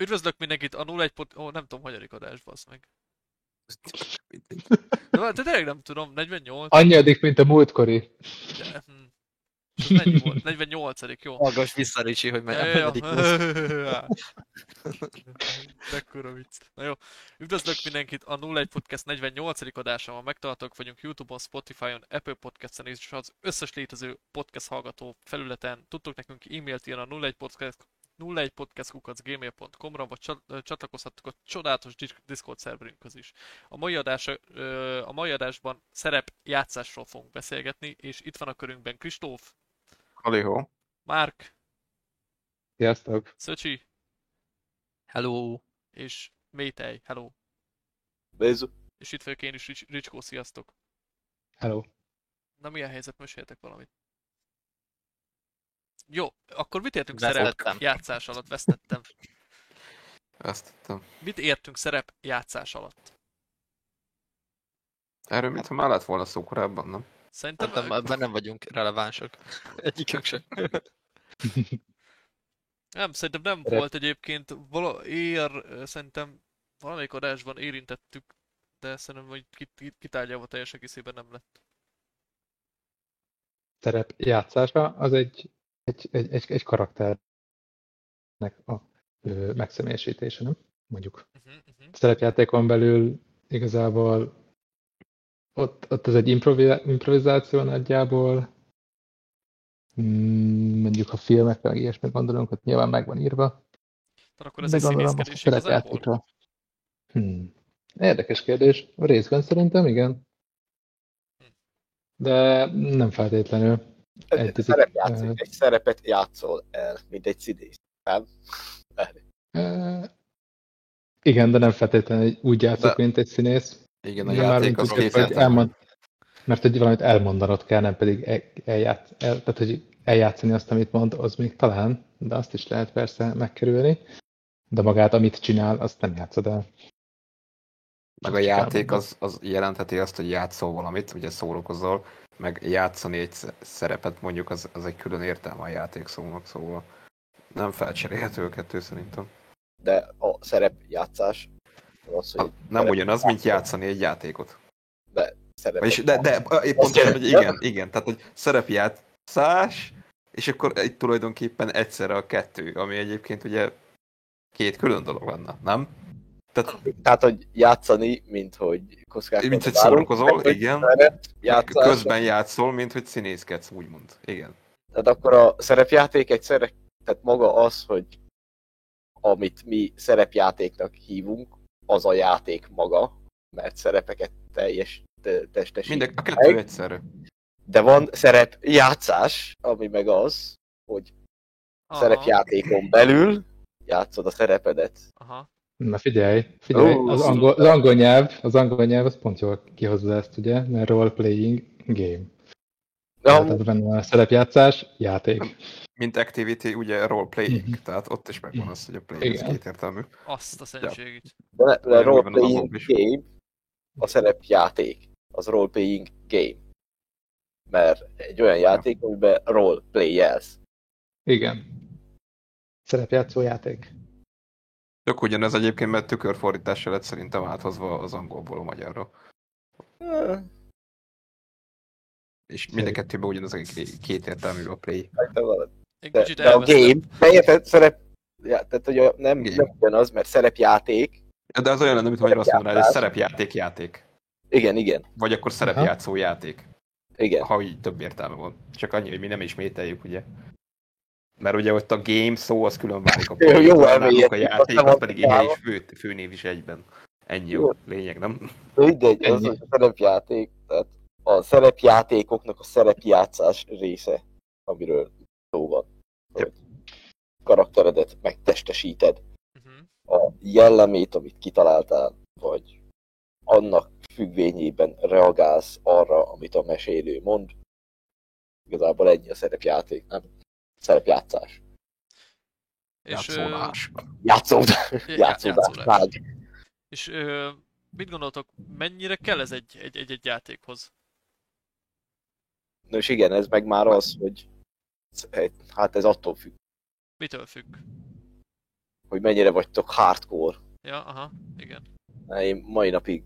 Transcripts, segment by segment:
Üdvözlök mindenkit a 01 pot... Ó, nem tudom, hanyadik adás, basz meg. De, de tényleg nem tudom, 48? Annyiadik, mint a múltkori. De, hm. Ez Mennyi volt? 48 jó. Hallgass vissza, Ricsi, hogy meg ja, ja. Mekkora vicc. Na jó. Üdvözlök mindenkit a 01 Podcast 48. adásával. Megtaláltok vagyunk Youtube-on, Spotify-on, Apple Podcast-en és az összes létező podcast hallgató felületen. Tudtok nekünk e-mailt írni a 01 Podcast 01 podcastkukacgmail.com-ra, vagy csat- csatlakozhattok a csodálatos Dis- Discord szerverünkhöz is. A mai, adás, a mai adásban szerep játszásról fogunk beszélgetni, és itt van a körünkben Kristóf, Halihó. Márk, Sziasztok! Szöcsi Hello! és Métej. Hello! Bézu. És itt vagyok én is, Rics- Ricskó, sziasztok! Hello! Na milyen helyzet, meséltek valamit? Jó, akkor mit értünk szerep Vesztettem. játszás alatt? Vesztettem. Ezt tettem. Mit értünk szerep játszás alatt? Erről mintha már lett volna szó korábban, nem? Szerintem... Nem, ebben nem vagyunk relevánsak. Egyikünk sem. Nem, szerintem nem Szerep- volt egyébként. Vala, ér, szerintem valamelyik adásban érintettük, de szerintem, hogy kit, kit, kitárgyalva teljes egészében nem lett. Szerep játszása az egy, egy, egy, egy, egy karakternek a ö, megszemélyesítése, nem? Mondjuk. Uh-huh, uh-huh. Szerepjátékon belül igazából ott, ott ez egy improvi- improvizáció nagyjából. Mm, mondjuk a filmekre, meg ilyesmit gondolunk, ott nyilván meg van írva. Tehát akkor ez De gondolom, a szerepjátékra. Hmm. Érdekes kérdés. Részben szerintem igen. De nem feltétlenül. Egy, szerep játszik, egy szerepet játszol el, mint egy színész. Nem? Igen, de nem feltétlenül úgy játszok, De- mint egy színész. Igen, a Igen, már játék az úgy, hogy elmond, mert hogy valamit elmondanod kell, nem pedig el, eljátsz, el, tehát, hogy eljátszani azt, amit mond, az még talán, de azt is lehet persze megkerülni. De magát, amit csinál, azt nem játszod el. Meg a játék az, az jelentheti azt, hogy játszol valamit, ugye szórakozol, meg játszani egy sz- szerepet mondjuk, az, az egy külön értelme a játék szónak, szóval nem felcserélhető a kettő szerintem. De a szerepjátszás az, hogy A, nem ugyanaz, mint játszani egy játékot. szerepet Vagyis, de, de épp pontosan, hogy igen, igen, tehát hogy szerepjátszás, és akkor itt tulajdonképpen egyszerre a kettő, ami egyébként ugye két külön dolog lenne, nem? Tehát Tehát, hogy játszani, mint hogy kockáztatot Mint hogy szórakozol, igen. szerep játszás. közben játszol, mint hogy színészkedsz, úgymond. Igen. Tehát akkor a szerepjáték egyszerre, tehát maga az, hogy amit mi szerepjátéknak hívunk, az a játék maga, mert szerepeket teljes te- testesít. Minden, a kettő egyszerre. De van szerepjátszás, ami meg az, hogy Aha, szerepjátékon belül játszod a szerepedet. Aha. Na figyelj, figyelj, Ó, az, angol, az angol nyelv, az angol nyelv az pont jól kihozza ezt, ugye, mert role-playing game. De Tehát amúgy, benne van a szerepjátszás, játék. Mint activity, ugye role-playing, Mhm. tehát ott is megvan az, hogy a play az Igen. kétértelmű. Azt a szentségét. de, de role-playing game, a szerepjáték, az role-playing game. Mert egy olyan játék, amiben role-playelsz. Igen. Szerepjátszó játék. Tök ugyanez egyébként, mert tükörfordítással lett szerintem áthozva az angolból a magyarra. És mind a kettőben ugyanaz a kétértelmű a play. De. Egy de, de a game, de érted, szerep, ja, tehát hogy a, nem, Game. nem ugyanaz, mert szerepjáték, De az olyan lenne, mint magyarul azt mondaná, hogy szerepjáték játék. igen, igen, Vagy akkor szerepjátszó játék. igen. Ha így több értelme van. Csak annyi, hogy mi nem ismételjük, ugye. Mert ugye ott a game szó az külön válik a nálunk a játék, az pedig találva. egy fő, főnév is egyben. Ennyi jó Jó. lényeg, nem? Mindegy, hogy a szerepjáték, tehát a szerepjátékoknak a szerepjátszás része, amiről szó van. Karakteredet megtestesíted, Uh-huh. a jellemét, amit kitaláltál, vagy annak függvényében reagálsz arra, amit a mesélő mond. Igazából ennyi a szerepjáték, nem? Szerepjátszás. És. Játszódás. já- Játszódás. játszólás. Vágy. És ö, mit gondoltok, mennyire kell ez egy, egy, egy, egy játékhoz? Nos igen, ez meg már az, hogy hát ez attól függ. Mitől függ? hogy mennyire vagytok hardcore. Ja, aha, igen. Én mai napig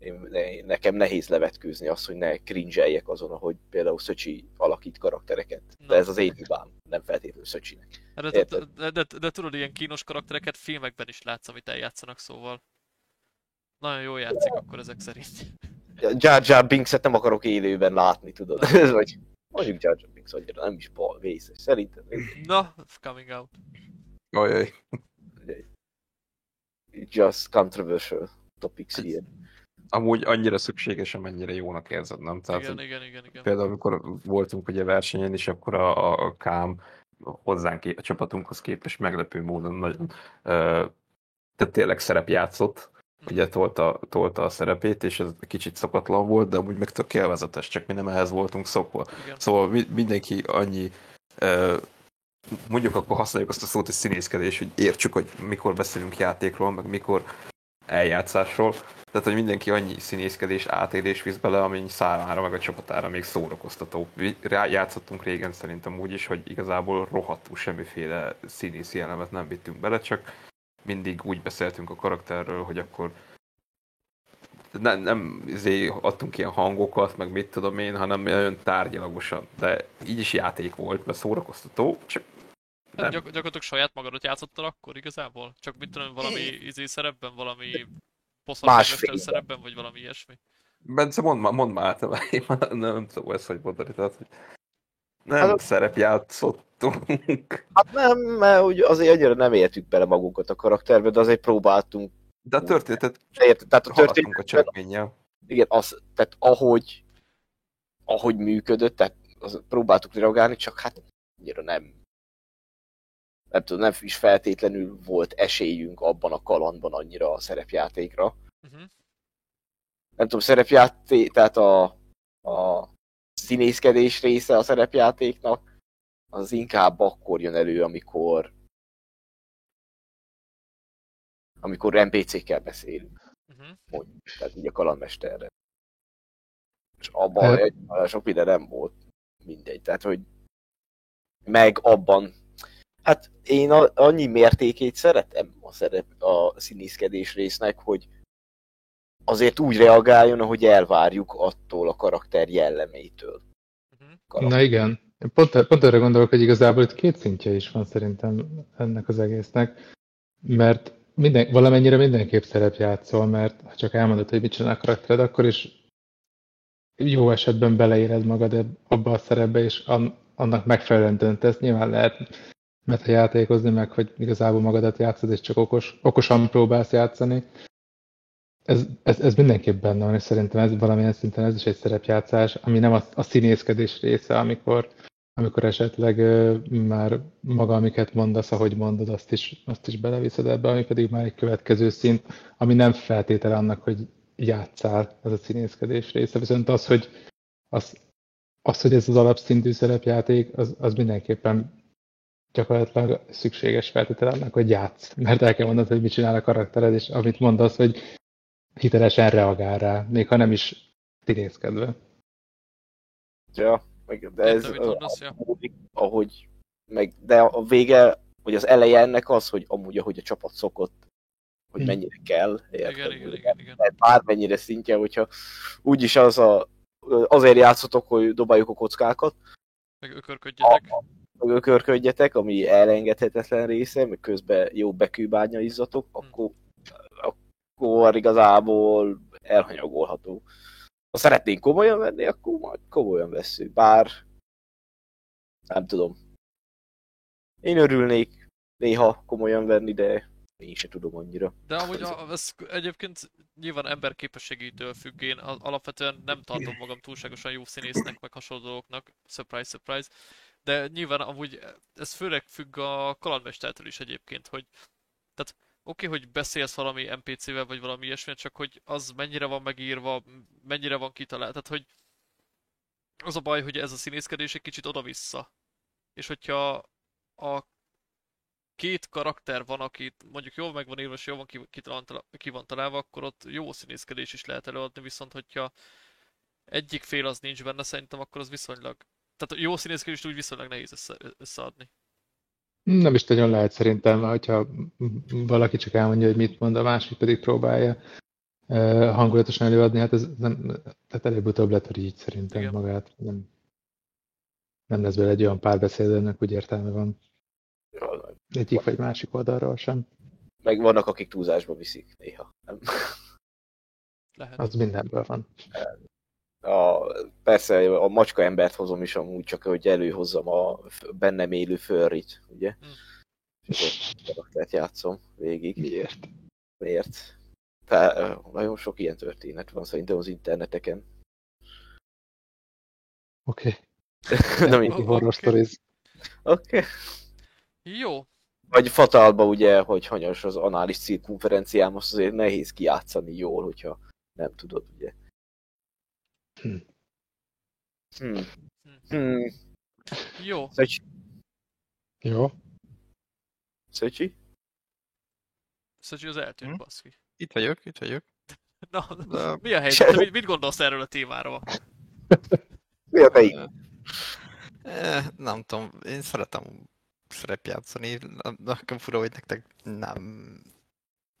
én, ne, nekem nehéz levetkőzni azt, hogy ne cringe azon, ahogy például Szöcsi alakít karaktereket. De ez az én hibám, nem feltétlenül Szöcsinek. De, de, Érted. de, de, de, tudod, ilyen kínos karaktereket filmekben is látsz, amit eljátszanak, szóval nagyon jól játszik akkor ezek szerint. Jar Jar Binks-et nem akarok élőben látni, tudod? Ez vagy mondjuk Jar Jar Binks annyira nem is bal, vészes. Szerintem Na, coming out. Ajaj. just controversial topics here. Amúgy annyira szükséges, amennyire jónak érzed, nem? Tehát, Igen, igen, igen, igen. Például amikor voltunk ugye versenyen, és akkor a, a, Kám hozzánk, a csapatunkhoz képest meglepő módon nagyon tehát tényleg szerepjátszott, ugye tolta, tolta a szerepét, és ez kicsit szokatlan volt, de amúgy meg tök élvezetes, csak mi nem ehhez voltunk szokva. Igen. Szóval mi, mindenki annyi, mondjuk akkor használjuk azt a szót, hogy színészkedés, hogy értsük, hogy mikor beszélünk játékról, meg mikor eljátszásról. Tehát, hogy mindenki annyi színészkedés, átélés visz bele, amennyi számára, meg a csapatára még szórakoztató. Rá- játszottunk régen szerintem úgy is, hogy igazából rohadtul semmiféle színészi elemet nem vittünk bele, csak mindig úgy beszéltünk a karakterről, hogy akkor nem, nem izé adtunk ilyen hangokat, meg mit tudom én, hanem olyan tárgyilagosan. De így is játék volt, mert szórakoztató, csak Hát nem. gyak, gyakorlatilag saját magadat játszottál akkor igazából? Csak mit tudom, valami izé szerepben, valami poszalmester fényben. szerepben, vagy valami ilyesmi? Bence, mondd már, mondd már át, én már nem, nem tudom ezt, hogy mondani, tehát, hogy nem Hát- hát, szerepjátszottunk, Hát nem, mert úgy azért annyira nem értük bele magunkat a karakterbe, de azért próbáltunk. de a történetet Érted? Tehát a haladtunk a történet, cselekménnyel. igen, az, tehát ahogy, ahogy működött, tehát az, próbáltuk reagálni, csak hát annyira nem nem tudom, nem is feltétlenül volt esélyünk abban a kalandban annyira a szerepjátékra. Uh-huh. nem tudom, szerepjáték, tehát a, a színészkedés része a szerepjátéknak, az inkább akkor jön elő, amikor amikor NPC-kkel beszélünk, Uh-huh. mondjuk, tehát így a kalandmesterre. És abban Hát- egy, sok minden nem volt mindegy, tehát hogy meg abban, hát én a, annyi mértékét szeretem a, szerep, a színészkedés résznek, hogy azért úgy reagáljon, ahogy elvárjuk attól a karakter jellemeitől. Uh-huh. Karakter. Na igen. Pont, pont arra gondolok, hogy igazából itt két szintje is van szerintem ennek az egésznek, mert minden, valamennyire mindenképp szerepjátszol, mert ha csak elmondod, hogy mit csinál a karaktered, akkor is jó esetben beleéled magad eb- abba a szerepbe, és an, annak megfelelően döntesz. Nyilván lehet meta játékozni meg, hogy igazából magadat játszod, és csak okos, okosan próbálsz játszani. Ez, ez, ez mindenképp benne van, és szerintem ez valamilyen szinten ez is egy szerepjátszás, ami nem a, a színészkedés része, amikor, amikor esetleg ö, már maga, amiket mondasz, ahogy mondod, azt is, azt is beleviszed ebbe, ami pedig már egy következő szint, ami nem feltétele annak, hogy játszál, ez a színészkedés része. Viszont az, hogy, az, az, hogy ez az alapszintű szerepjáték, az, az mindenképpen gyakorlatilag szükséges feltétele annak, hogy játsz. Mert el kell mondanod, hogy mit csinál a karaktered, és amit mondasz, hogy hitelesen reagál rá, még ha nem is színészkedve. Ja, meg, de ez Értem, mondasz, ja. ahogy, ahogy meg, de a vége, vagy az eleje ennek az, hogy amúgy, ahogy a csapat szokott, hogy Hm. mennyire kell, érted? Igen, igen, igen, igen. Bármennyire szintje, hogyha úgyis az a, azért játszotok, hogy dobáljuk a kockákat, Meg ökörködjetek. meg ökörködjetek, ami elengedhetetlen része, meg közben jó bekűbánya izzatok, akkor, akkor igazából elhanyagolható. Ha szeretnénk komolyan venni, akkor majd komolyan vesszük. Bár nem tudom. Én örülnék néha komolyan venni, de én se tudom annyira. De amúgy a, ez egyébként nyilván ember képességétől függ, én alapvetően nem tartom magam túlságosan jó színésznek, meg hasonló dolgoknak, surprise, surprise, de nyilván amúgy ez főleg függ a kalandmestertől is egyébként, hogy tehát oké, hogy beszélsz valami NPC-vel, vagy valami ilyesmi, csak hogy az mennyire van megírva, mennyire van kitalált, tehát hogy az a baj, hogy ez a színészkedés egy kicsit oda-vissza. És hogyha a két karakter van, akit mondjuk jól meg van írva, és jól van ki, ki, ki van találva, akkor ott jó színészkedés is lehet előadni, viszont hogyha egyik fél az nincs benne, szerintem akkor az viszonylag... Tehát jó színészkedést úgy viszonylag nehéz össze, összeadni. Nem is nagyon lehet szerintem, hogyha valaki csak elmondja, hogy mit mond, a másik pedig próbálja uh, hangulatosan előadni, hát ez nem, tehát előbb-utóbb letöri így szerintem Igen. magát. Nem, nem lesz belőle egy olyan párbeszéd, ennek úgy értelme van egyik vagy másik oldalról sem. Meg vannak, akik túlzásba viszik néha. Nem? Lehet. Az mindenből van. A, persze a macska embert hozom is amúgy csak, hogy előhozzam a bennem élő furrit, ugye? Hm. És akkor karaktert játszom végig. Miért? Miért? Te, nagyon sok ilyen történet van szerintem az interneteken. Oké. Nem Okay. így. Oké. Horror stories. Oké. Okay. Jó, Vagy Fatalba ugye, hogy hanyas az anális cirkumferenciám, azt azért nehéz kijátszani jól, hogyha nem tudod, ugye. Hm. Hmm. Hmm. jó. Szöcsi? Jó. Szöcsi? Szóval az eltűnt, Hm? baszki. Itt vagyok, itt vagyok. Na, De- mi a helyzet? Mit, mit gondolsz erről a témáról? Mi a te Eh, Nem tudom, én szeretem szerepjátszani. Nekem fura, hogy nektek nem,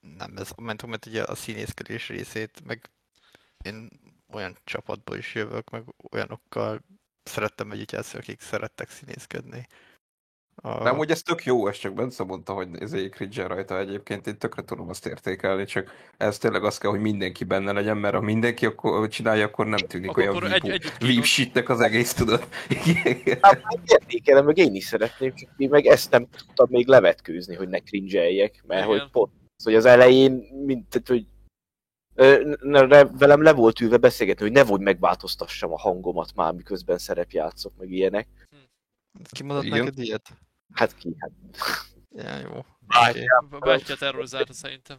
nem ez a mentum, mert ugye a színészkedés részét, meg én olyan csapatból is jövök, meg olyanokkal szerettem együtt játszani, akik szerettek színészkedni. A... De amúgy ez tök jó, ez csak Bence mondta, hogy ez egy cringe rajta egyébként, én tökre tudom azt értékelni, csak ez tényleg az kell, hogy mindenki benne legyen, mert ha mindenki akkor csinálja, akkor nem tűnik Akkor- olyan egy- kínos. shitnek az egész, tudod. Hát értékelem, meg én is szeretném, csak én meg ezt nem tudtam még levetkőzni, hogy ne cringe mert Igen. hogy pont, az, hogy az elején, mint, tehát, hogy velem le volt ülve beszélgetni, hogy ne vagy megváltoztassam a hangomat már, miközben szerepjátszok, meg ilyenek. Ki mondott Igen. neked ilyet? Hát ki, hát Ja, jó. Bátya. Okay. Bátya terrorizálta szerintem.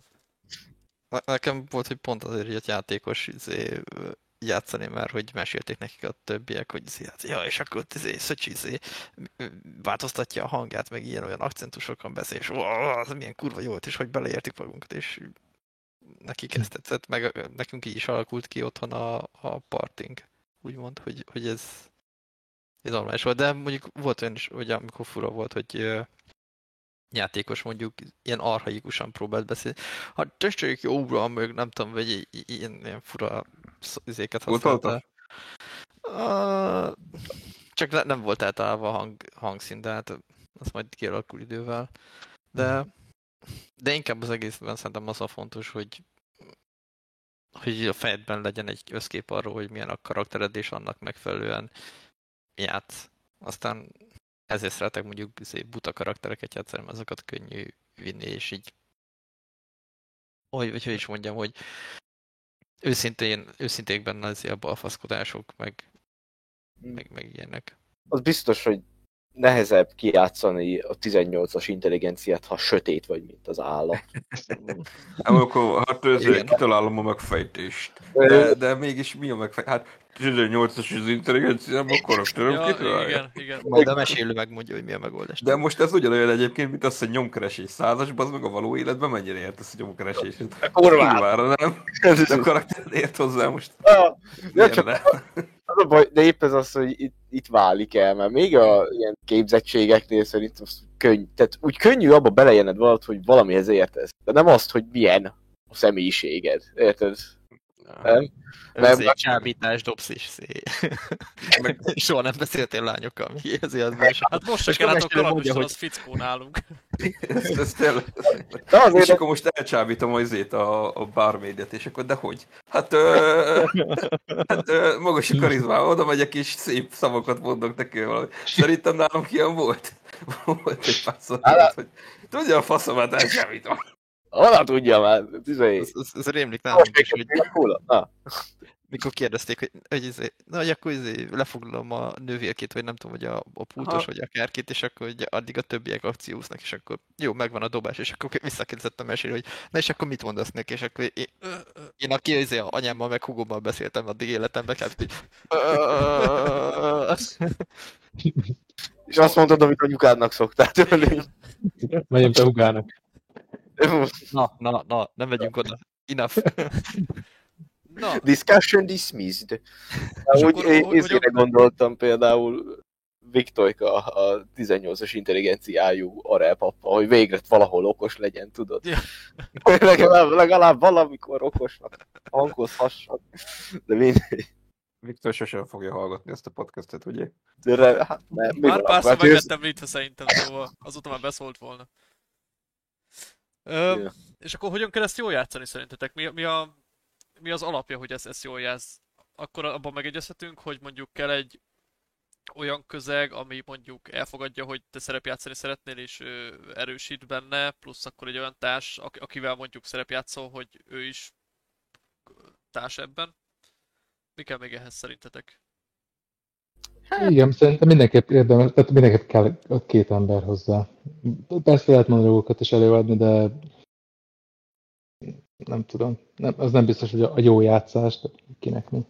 Nekem volt, hogy pont azért jött játékos izé, játszani, mert hogy mesélték nekik a többiek, hogy izé, hát, ja, és akkor ott izé, Szöcsi izé, változtatja a hangját, meg ilyen-olyan akcentusokon beszél, és ó, az milyen kurva jó volt, és hogy beleértik magunkat, és nekik ezt tetszett, meg nekünk így is alakult ki otthon a, a parting, úgymond, hogy, hogy ez, ez normális volt, de mondjuk volt olyan is, hogy amikor fura volt, hogy játékos mondjuk ilyen arhaikusan próbált beszélni. Hát tessék, jó uram, meg nem tudom, vagy ilyen, ilyen fura izéket használta. Uh, csak ne, nem volt általában a hang, hangszín, de hát az majd kialakul idővel. De, de inkább az egészben szerintem az a fontos, hogy hogy a fejedben legyen egy összkép arról, hogy milyen a karaktered, és annak megfelelően játsz. Aztán ezért szeretek mondjuk buta karaktereket játszani, mert azokat könnyű vinni, és így hogy, vagy hogy is mondjam, hogy őszintén, őszinték benne az a balfaszkodások, meg, meg, meg ilyenek. az biztos, hogy nehezebb kijátszani a 18-as intelligenciát, ha sötét vagy, mint az állat. Nem, akkor hát ez Igen. kitalálom a megfejtést. De, de mégis mi a megfejtés? Hát 18-as az intelligencia, a karakterem Ja, kitalálja. igen, igen. Majd a mesélő megmondja, hogy mi a megoldás. De most ez ugyanolyan egyébként, mint az, hogy nyomkeresés százas, az meg a való életben mennyire értesz a nyomkeresés? Kurvára. Nem? De a karakter ért hozzá most. Ja, csak? Az a baj, de épp ez az, hogy itt, itt válik el, mert még a ilyen képzettségeknél az könny, tehát úgy könnyű abba belejöned valamit, hogy valamihez értesz. De nem azt, hogy milyen a személyiséged. Érted? Nem? Ez nem- egy csábítás, dobsz is szé. Meg- Soha nem beszéltél lányokkal, mi az benne Hát most se És kell, hát a kalandmester hogy- az fickó nálunk. Ez, ez tényleg. De És azért, akkor most elcsábítom az izét, a, a barmaidet, és akkor de hogy? Hát, ö, hát ö, magas a karizmám, oda megyek és szép szavakat mondok neki valami. Szerintem nálam ilyen volt. Volt egy faszom, hogy tudja a faszomát elcsábítom. Honnan tudja már? Izé, Ez, ez, ez rémlik Most nálunk is, hogy. Na, mikor kérdezték, hogy, hogy izé, na, hogy akkor izé, lefoglalom a nővérkét, vagy nem tudom, hogy a, a pultos, Aha. vagy akárkit, és akkor ugye addig a többiek akcióznak, és akkor jó, megvan a dobás, és akkor visszakérdeztem mesélni, hogy na és akkor mit mondasz neki, és akkor én, én aki izé, a anyámmal meg hugommal beszéltem addig életemben, kb. hogy és azt mondtad, amit anyukádnak szoktál tőlünk. Megyünk be Hugának. Na, na, na, nem megyünk oda. Enough. Na, Discussion dismissed. Úgy én hogy- gondoltam például Viktorka a 18-as intelligenciájú arelpappa, hogy végre valahol okos legyen, tudod? Ja. legalább, legalább valamikor okosnak hangozhasson. De mindegy. Viktor sosem fogja hallgatni ezt a podcastet, ugye? De hát nem, Már párszor megvettem Ritha szerintem, szóval azóta már beszólt volna. Ö, Ja. és akkor hogyan kell ezt jól játszani szerintetek? Mi, mi, a, mi az alapja, hogy ezt, ezt jól játsz? Akkor abban megegyezhetünk, hogy mondjuk kell egy olyan közeg, ami mondjuk elfogadja, hogy te szerepjátszani szeretnél, és ö, erősít benne, plusz akkor egy olyan társ, aki- akivel mondjuk szerepjátszol, hogy ő is társ ebben. Mi kell még ehhez szerintetek? Igen, szerintem mindenképp érdemes, tehát mindenképp kell ott két ember hozzá. Persze lehet monológokat is előadni, de nem tudom. Nem, az nem biztos, hogy a, a jó játszás, de kinek mi.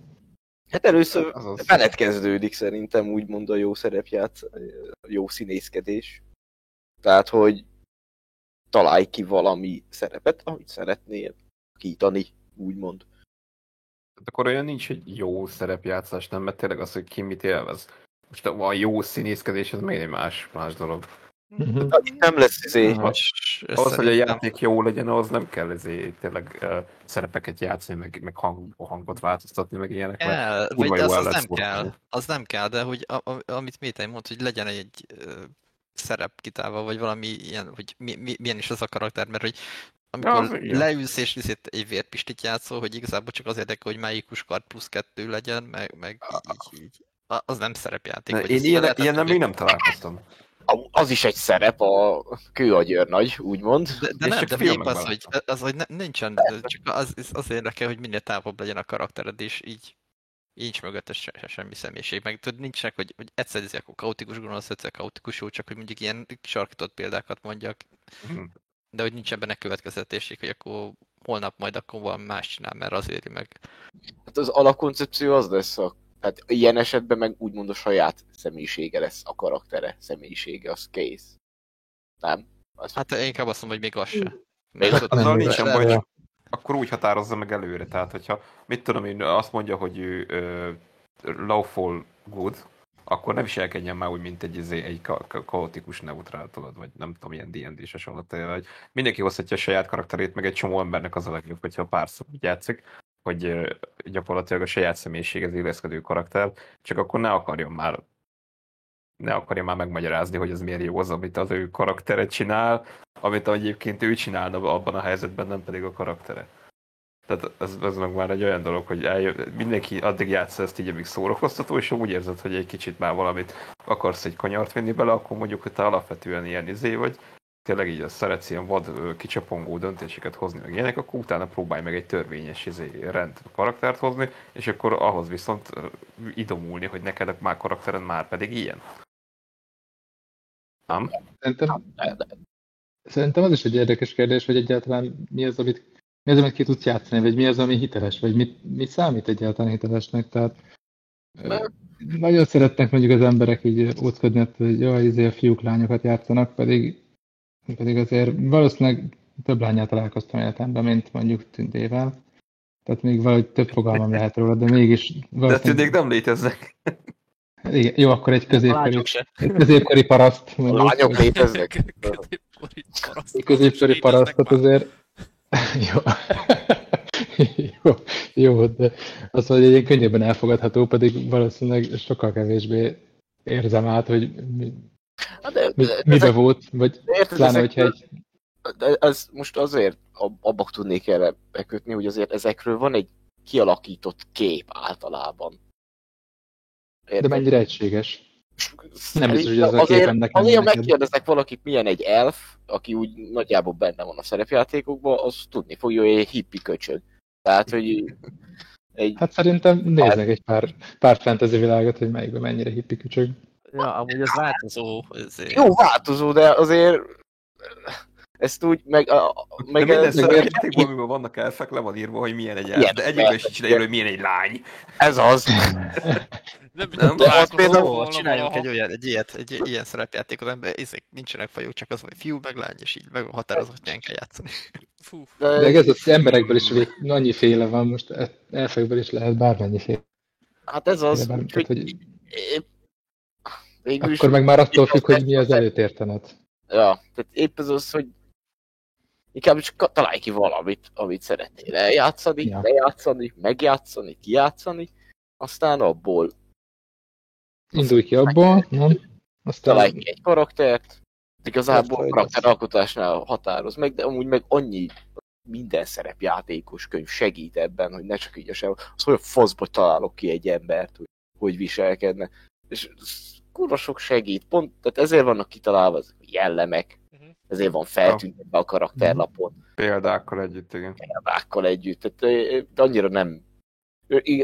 Hát először Azaz. veled kezdődik szerintem úgymond a jó szerepjátsz, a jó színészkedés. Tehát, hogy találj ki valami szerepet, amit szeretnél kítani, úgymond. Tehát akkor olyan nincs, hogy jó szerepjátszás, nem? Mert tényleg az, hogy ki mit élvez. Most a jó színészkedés, ez még egy más, más dolog. Mhm. Hát itt nem lesz izé, Ahhoz, hogy a játék jó legyen, ahhoz nem kell ezért tényleg uh, szerepeket játszani, meg, meg hang, hangot változtatni, meg ilyenek. Kell, vagy az, az nem kell, az nem kell, de hogy a, a, amit Métei mond, hogy legyen egy ö, szerep kitálva, vagy valami ilyen, hogy mi, mi, milyen is az a karakter, mert hogy amikor az igen. leülsz és izét egy vérpistit játszol, hogy igazából csak az érdekel, hogy melyik kard plusz kettő legyen, meg, meg így, így. Az nem szerepjáték. Vagy én ilyen, ilyen nem, még nem találkoztam. A- az is egy szerep, a kőagyőrnagy, úgymond. De, de És nem, csak de még az, hogy, az, hogy ne, nincsen, csak az, az, érdekel, hogy minél távolabb legyen a karaktered, és így nincs mögötte se, se, semmi személyiség. Meg tudod, nincsenek, hogy, hogy egyszer ezek a kaotikus gonosz, egyszer kaotikus jó, csak hogy mondjuk ilyen sarkított példákat mondjak, Mhm. De hogy nincsen benne következetesség, hogy akkor holnap majd akkor valami más csinál, mert az éri meg. Hát az alapkoncepció az lesz, a, hát ilyen esetben meg úgymond a saját személyisége lesz a karaktere, személyisége, az kész. Nem? Az, Hát én inkább azt mondom, hogy még az se. Még Mert az- Azzal Nem, nincsen baj, csak akkor úgy határozza meg előre. Tehát, hogyha mit tudom én, azt mondja, hogy ő ö, lawful good, akkor nem viselkedjen már úgy, mint egy, izé, egy ka- ka- kaotikus neutrál, tudod, vagy nem tudom, ilyen D&D-s hasonló, vagy mindenki hozhatja a saját karakterét, meg egy csomó embernek az a legjobb, hogyha párszor úgy játszik, hogy ö, gyakorlatilag a saját személyiséghez illeszkedő karakter, csak akkor ne akarjon már ne akarja már megmagyarázni, hogy ez miért jó az, amit az ő karaktere csinál, amit egyébként ő csinálna abban a helyzetben, nem pedig a karaktere. Tehát ez, ez meg már egy olyan dolog, hogy eljö, mindenki addig játsza ezt így, amíg szórakoztató, és úgy érzed, hogy egy kicsit már valamit akarsz egy kanyart vinni bele, akkor mondjuk, hogy te alapvetően ilyen izé vagy, tényleg így szeretsz ilyen vad, kicsapongó döntéseket hozni, meg ilyenek, akkor utána próbálj meg egy törvényes izé, rend karaktert hozni, és akkor ahhoz viszont idomulni, hogy neked már karaktered már pedig ilyen. Nem? Szerintem, szerintem az is egy érdekes kérdés, hogy egyáltalán mi az, amit, mi az, amit ki tudsz játszani, vagy mi az, ami hiteles, vagy mit, mit számít egyáltalán hitelesnek. Tehát ö, nagyon szeretnek mondjuk az emberek így óckodni, hogy jaj, izé a fiúk, lányokat játszanak, pedig, pedig azért valószínűleg több lányát találkoztam életemben, mint mondjuk Tündével. Tehát még valahogy több fogalmam lehet róla, de mégis De valószínűleg... tűnik nem léteznek. Igen, jó, akkor egy középkori, egy középkori paraszt. Mondjuk. lányok léteznek. Középkori paraszt. Egy középkori parasztot azért... jó. jó, jó, de az, hogy egy könnyebben elfogadható, pedig valószínűleg sokkal kevésbé érzem át, hogy mi, Hát de, mi, de, mibe ezek- volt, vagy érted, pláne, ezek- hogyha egy... de ez most azért ab- abba tudnék erre bekötni, hogy azért ezekről van egy kialakított kép általában. De Érted? mennyire egységes? Szerintem biztos, hogy az a azért, képen nekem azért, megkérdeznek valakit, milyen egy elf, aki úgy nagyjából benne van a szerepjátékokban, az tudni fogja, hogy egy hippi köcsög. Tehát, hogy egy, Hát szerintem néznek egy pár, pár fantasy világot, hogy melyikben mennyire hippi kücsög. Ja, amúgy ez változó. Ezért. jó változó, de azért ezt úgy, meg, a, a- De meg minden ez, szerepjátékban, amiben vannak elfek, le van írva, hogy milyen egy elf. De egyébként elfek, is csinálja, hogy milyen egy lány. ez az. Nem, Nem, de az például- csináljunk egy olyan, egy ilyet, egy ilyen szerepjátékot, amiben ezek nincsenek fajok, csak az, hogy fiú meg lány, és így meg határozott nyilván kell játszani. Fú. De ez az, hogy emberekből is vég, annyi féle van, most e- elfekből is lehet bármennyi féle. Hát ez az, tehát, hogy épp végül. Akkor meg már attól függ, hogy mi az előtértenet. Ja, tehát épp ez az, hogy inkább csak találj ki valamit, amit szeretnél eljátszani, Ja. lejátszani, megjátszani, kijátszani, aztán abból Indulj ki abból, nem? Aztán találj ki egy karaktert, igazából Persze, karakteralkotásnál határoz meg, de amúgy meg annyi minden szerepjátékos könyv segít ebben, hogy ne csak így a sem, az a faszba találok ki egy embert, hogy hogy viselkedne. És kurva sok segít, pont, tehát ezért vannak kitalálva az jellemek. Ezért van feltüntetve a karakterlapon. Példákkal együtt, igen. példákkal együtt. Tehát annyira nem...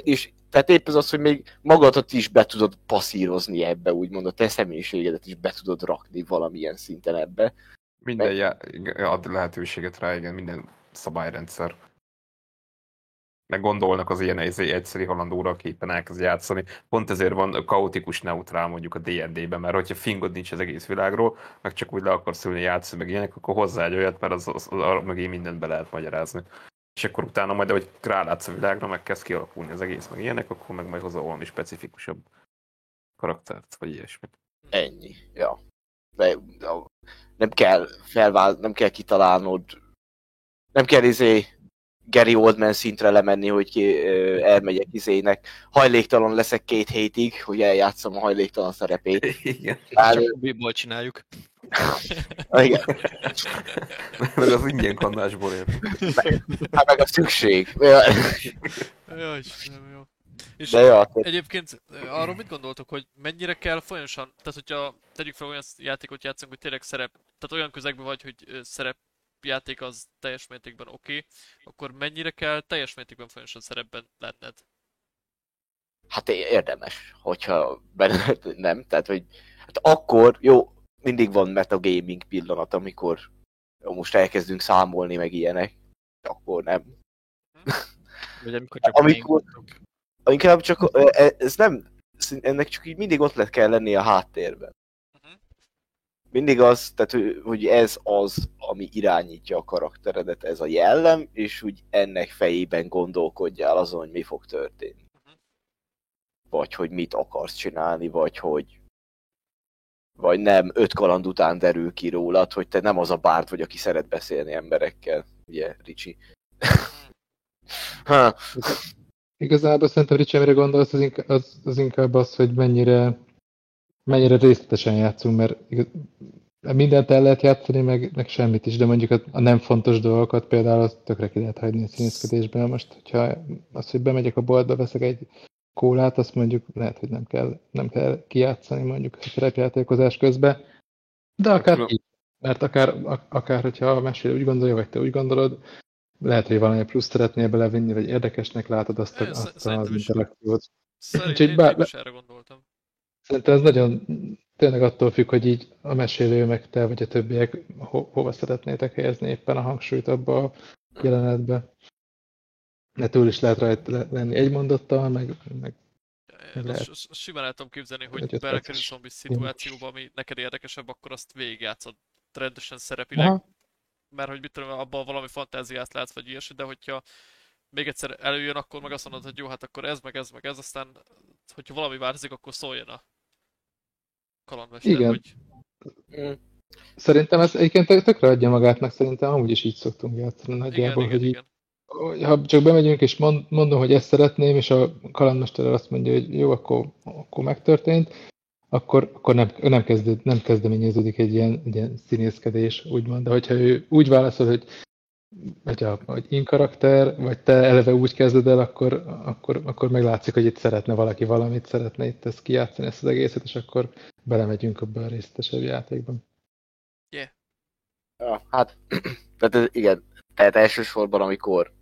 És tehát épp ez az, hogy még magadat is be tudod passzírozni ebbe, úgymond a te személyiségedet is be tudod rakni valamilyen szinten ebbe. Minden Meg- ad lehetőséget rá, igen, minden szabályrendszer. Meg gondolnak az ilyen egyszerű halandóra, aki éppen elkezd játszani. Pont ezért van kaotikus neutrál mondjuk a D&D-ben, mert hogyha fingod nincs az egész világról, meg csak úgy le akarsz ülni játszani, meg ilyenek, akkor hozzá egy olyat, mert az, az, az, arra mögé mindent be lehet magyarázni. És akkor utána majd, ahogy rálátsz a világra, meg kezd kialakulni az egész, meg ilyenek, akkor meg majd hozza valami specifikusabb karaktert, vagy ilyesmit. Ennyi. Ja. De, de nem kell felvál, nem kell kitalálnod, nem kell izé Gary Oldman szintre lemenni, hogy ki, ö, elmegyek izének. Hajléktalan leszek két hétig, hogy eljátszom a hajléktalan szerepét. Igen. Csak hobbiból csináljuk. igen. meg az ingyen kannásból ér. hát meg a szükség. Ja. Jaj, Istenem, jó. És De ja, tehát Egyébként arról mit gondoltok, hogy mennyire kell folyamatosan, tehát hogyha tegyük fel olyan játékot játszunk, hogy tényleg szerep, tehát olyan közegben vagy, hogy ö, szerepjáték az teljes mértékben oké, okay, akkor mennyire kell teljes mértékben folyamatosan szerepben lenned? Hát érdemes, hogyha benne nem, tehát hogy hát akkor, jó, mindig van metagaming pillanat, amikor jó, most elkezdünk számolni meg ilyenek, akkor nem. Vagy amikor csak Amikor, inkább csak, ez nem, ennek csak így mindig ott lehet kell lenni a háttérben. Mindig az, tehát hogy- ez az, ami irányítja a karakteredet, ez a jellem, és úgy ennek fejében gondolkodjál azon, hogy mi fog történni. Vagy hogy mit akarsz csinálni, vagy hogy vagy nem, öt kaland után derül ki rólad, hogy te nem az a bárt vagy, aki szeret beszélni emberekkel. Ugye, Ricsi? ha, Igazából szerintem Ricsi, amire gondolsz, az inkább az, az, inkább az hogy mennyire, mennyire részletesen játszunk, mert mindent el lehet játszani, meg, meg semmit is, de mondjuk a, nem fontos dolgokat például azt tökre ki lehet hagyni a színészkedésben. Most, hogyha az, hogy bemegyek a boltba, veszek egy kólát, azt mondjuk lehet, hogy nem kell, nem kell kijátszani mondjuk a szerepjátékozás közben, de akár Hát, így. Mert akár, ak- akár, hogyha a mesélő úgy gondolja, vagy te úgy gondolod, lehet, hogy valami plusz szeretnél belevinni, vagy érdekesnek látod azt, a, azt az szerintem interakciót. Szerint Úgyhogy én, bár- én is erre gondoltam. Szerintem ez nagyon tényleg attól függ, hogy így a mesélő, meg te, vagy a többiek ho- hova szeretnétek helyezni éppen a hangsúlyt abba a jelenetbe. De túl is lehet rajta le- lenni egy mondattal, meg, meg Lehet. simán el tudom képzelni, hogy perces valami szituációba, ami neked érdekesebb, akkor azt végigjátszod rendesen szerepileg, Aha. mert hogy mit tudom, abban valami fantáziát látsz, vagy ilyesmi, de hogyha még egyszer előjön, akkor meg azt mondod, hogy jó, hát akkor ez, meg ez, meg ez, aztán hogyha valami változik, akkor szóljon a kalandmester, Igen. hogy mm, Szerintem ez egyébként tök- tökre adja magát, meg szerintem amúgy is így szoktunk játszani igen, nagyjából, igen, hogy így, igen. ha csak bemegyünk és mond, mondom, hogy ezt szeretném, és a kalandmester azt mondja, hogy jó, akkor, akkor megtörtént, akkor, akkor nem, nem, kezded, nem kezdeményeződik egy ilyen, egy ilyen színészkedés, úgymond. De hogyha ő úgy válaszol, hogy vagy, a, vagy in karakter, vagy te eleve úgy kezded el, akkor, akkor, akkor meglátszik, hogy itt szeretne valaki valamit, szeretne itt ezt kijátszani, ezt az egészet, és akkor belemegyünk abba a részletesebb játékban. ja, hát, tehát ez, igen, tehát elsősorban, amikor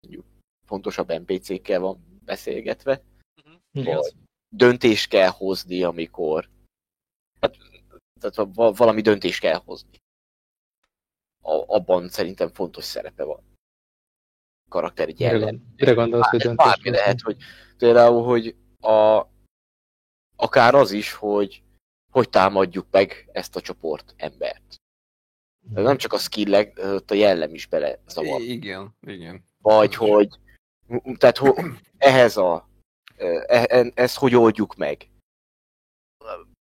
mondjuk fontosabb NPC-kkel van beszélgetve, Mhm. vagy döntést kell hozni, amikor hát, tehát va- valami döntést kell hozni. A, abban szerintem fontos szerepe van. Karakteri Mire, jellem. mire gondolsz, hogy Ez döntés bármi lehet, hogy például, hogy a, akár az is, hogy hogy támadjuk meg ezt a csoport embert. De nem csak a skillek, ott a jellem is bele zavar. Igen, igen. Vagy hogy, tehát ho, ehhez a, e, ezt hogy oldjuk meg.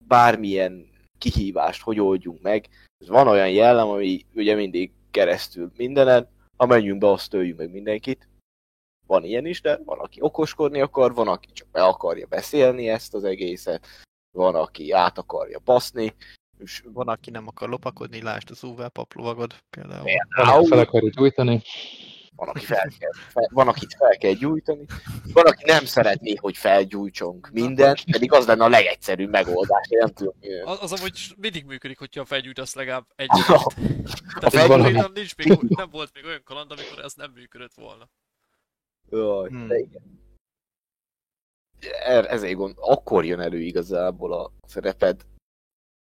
bármilyen kihívást hogy oldjunk meg. Van olyan jellem, ami ugye mindig keresztül mindenen, ha menjünk be, azt öljünk meg mindenkit. Van ilyen is, de van, aki okoskodni akar, van, aki csak be akarja beszélni ezt az egészet, van, aki át akarja baszni, és Van, aki nem akar lopakodni, lásd az UV paplovagod például. Van, aki fel akarja gyújtani. van, aki fel kell, fel, van, akit fel kell gyújtani, van, aki nem szeretné, hogy felgyújtsunk mindent, pedig az lenne a legegyszerűbb megoldás, én nem tudom. Az, az amúgy mindig működik, hogyha felgyújtasz legalább egy Tehát felgyújt- konkrétan nincs még, nem volt még olyan kaland, amikor ez nem működött volna. Jaj, Hmm. de igen. Er- Ezért gond, akkor jön elő igazából a szereped,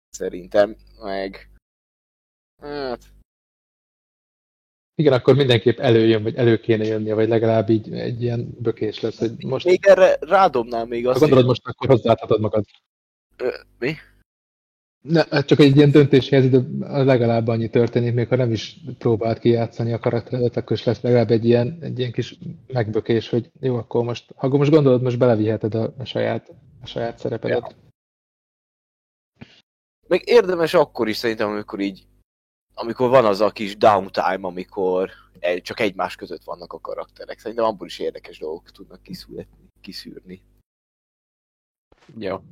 szerintem, meg... Hát, Igen, akkor mindenképp előjön, vagy elő kéne jönnie, vagy legalább így egy ilyen bökés lesz, hogy most, még erre rádobnám még azt gondolod, most akkor hozzáadhatod magad. Ö, mi? Ne, hát csak egy ilyen döntési helyzet, legalább annyi történik, még ha nem is próbált kijátszani a karakteredet, akkor is lesz legalább egy ilyen, egy ilyen kis megbökés, hogy jó, akkor most, ha most gondolod, most beleviheted a, a saját, a saját szerepedet. Meg érdemes akkor is szerintem, amikor így, amikor van az a kis downtime, amikor egy, csak egymás között vannak a karakterek. Szerintem abból is érdekes dolgok tudnak kiszületni, kiszűrni. Ja.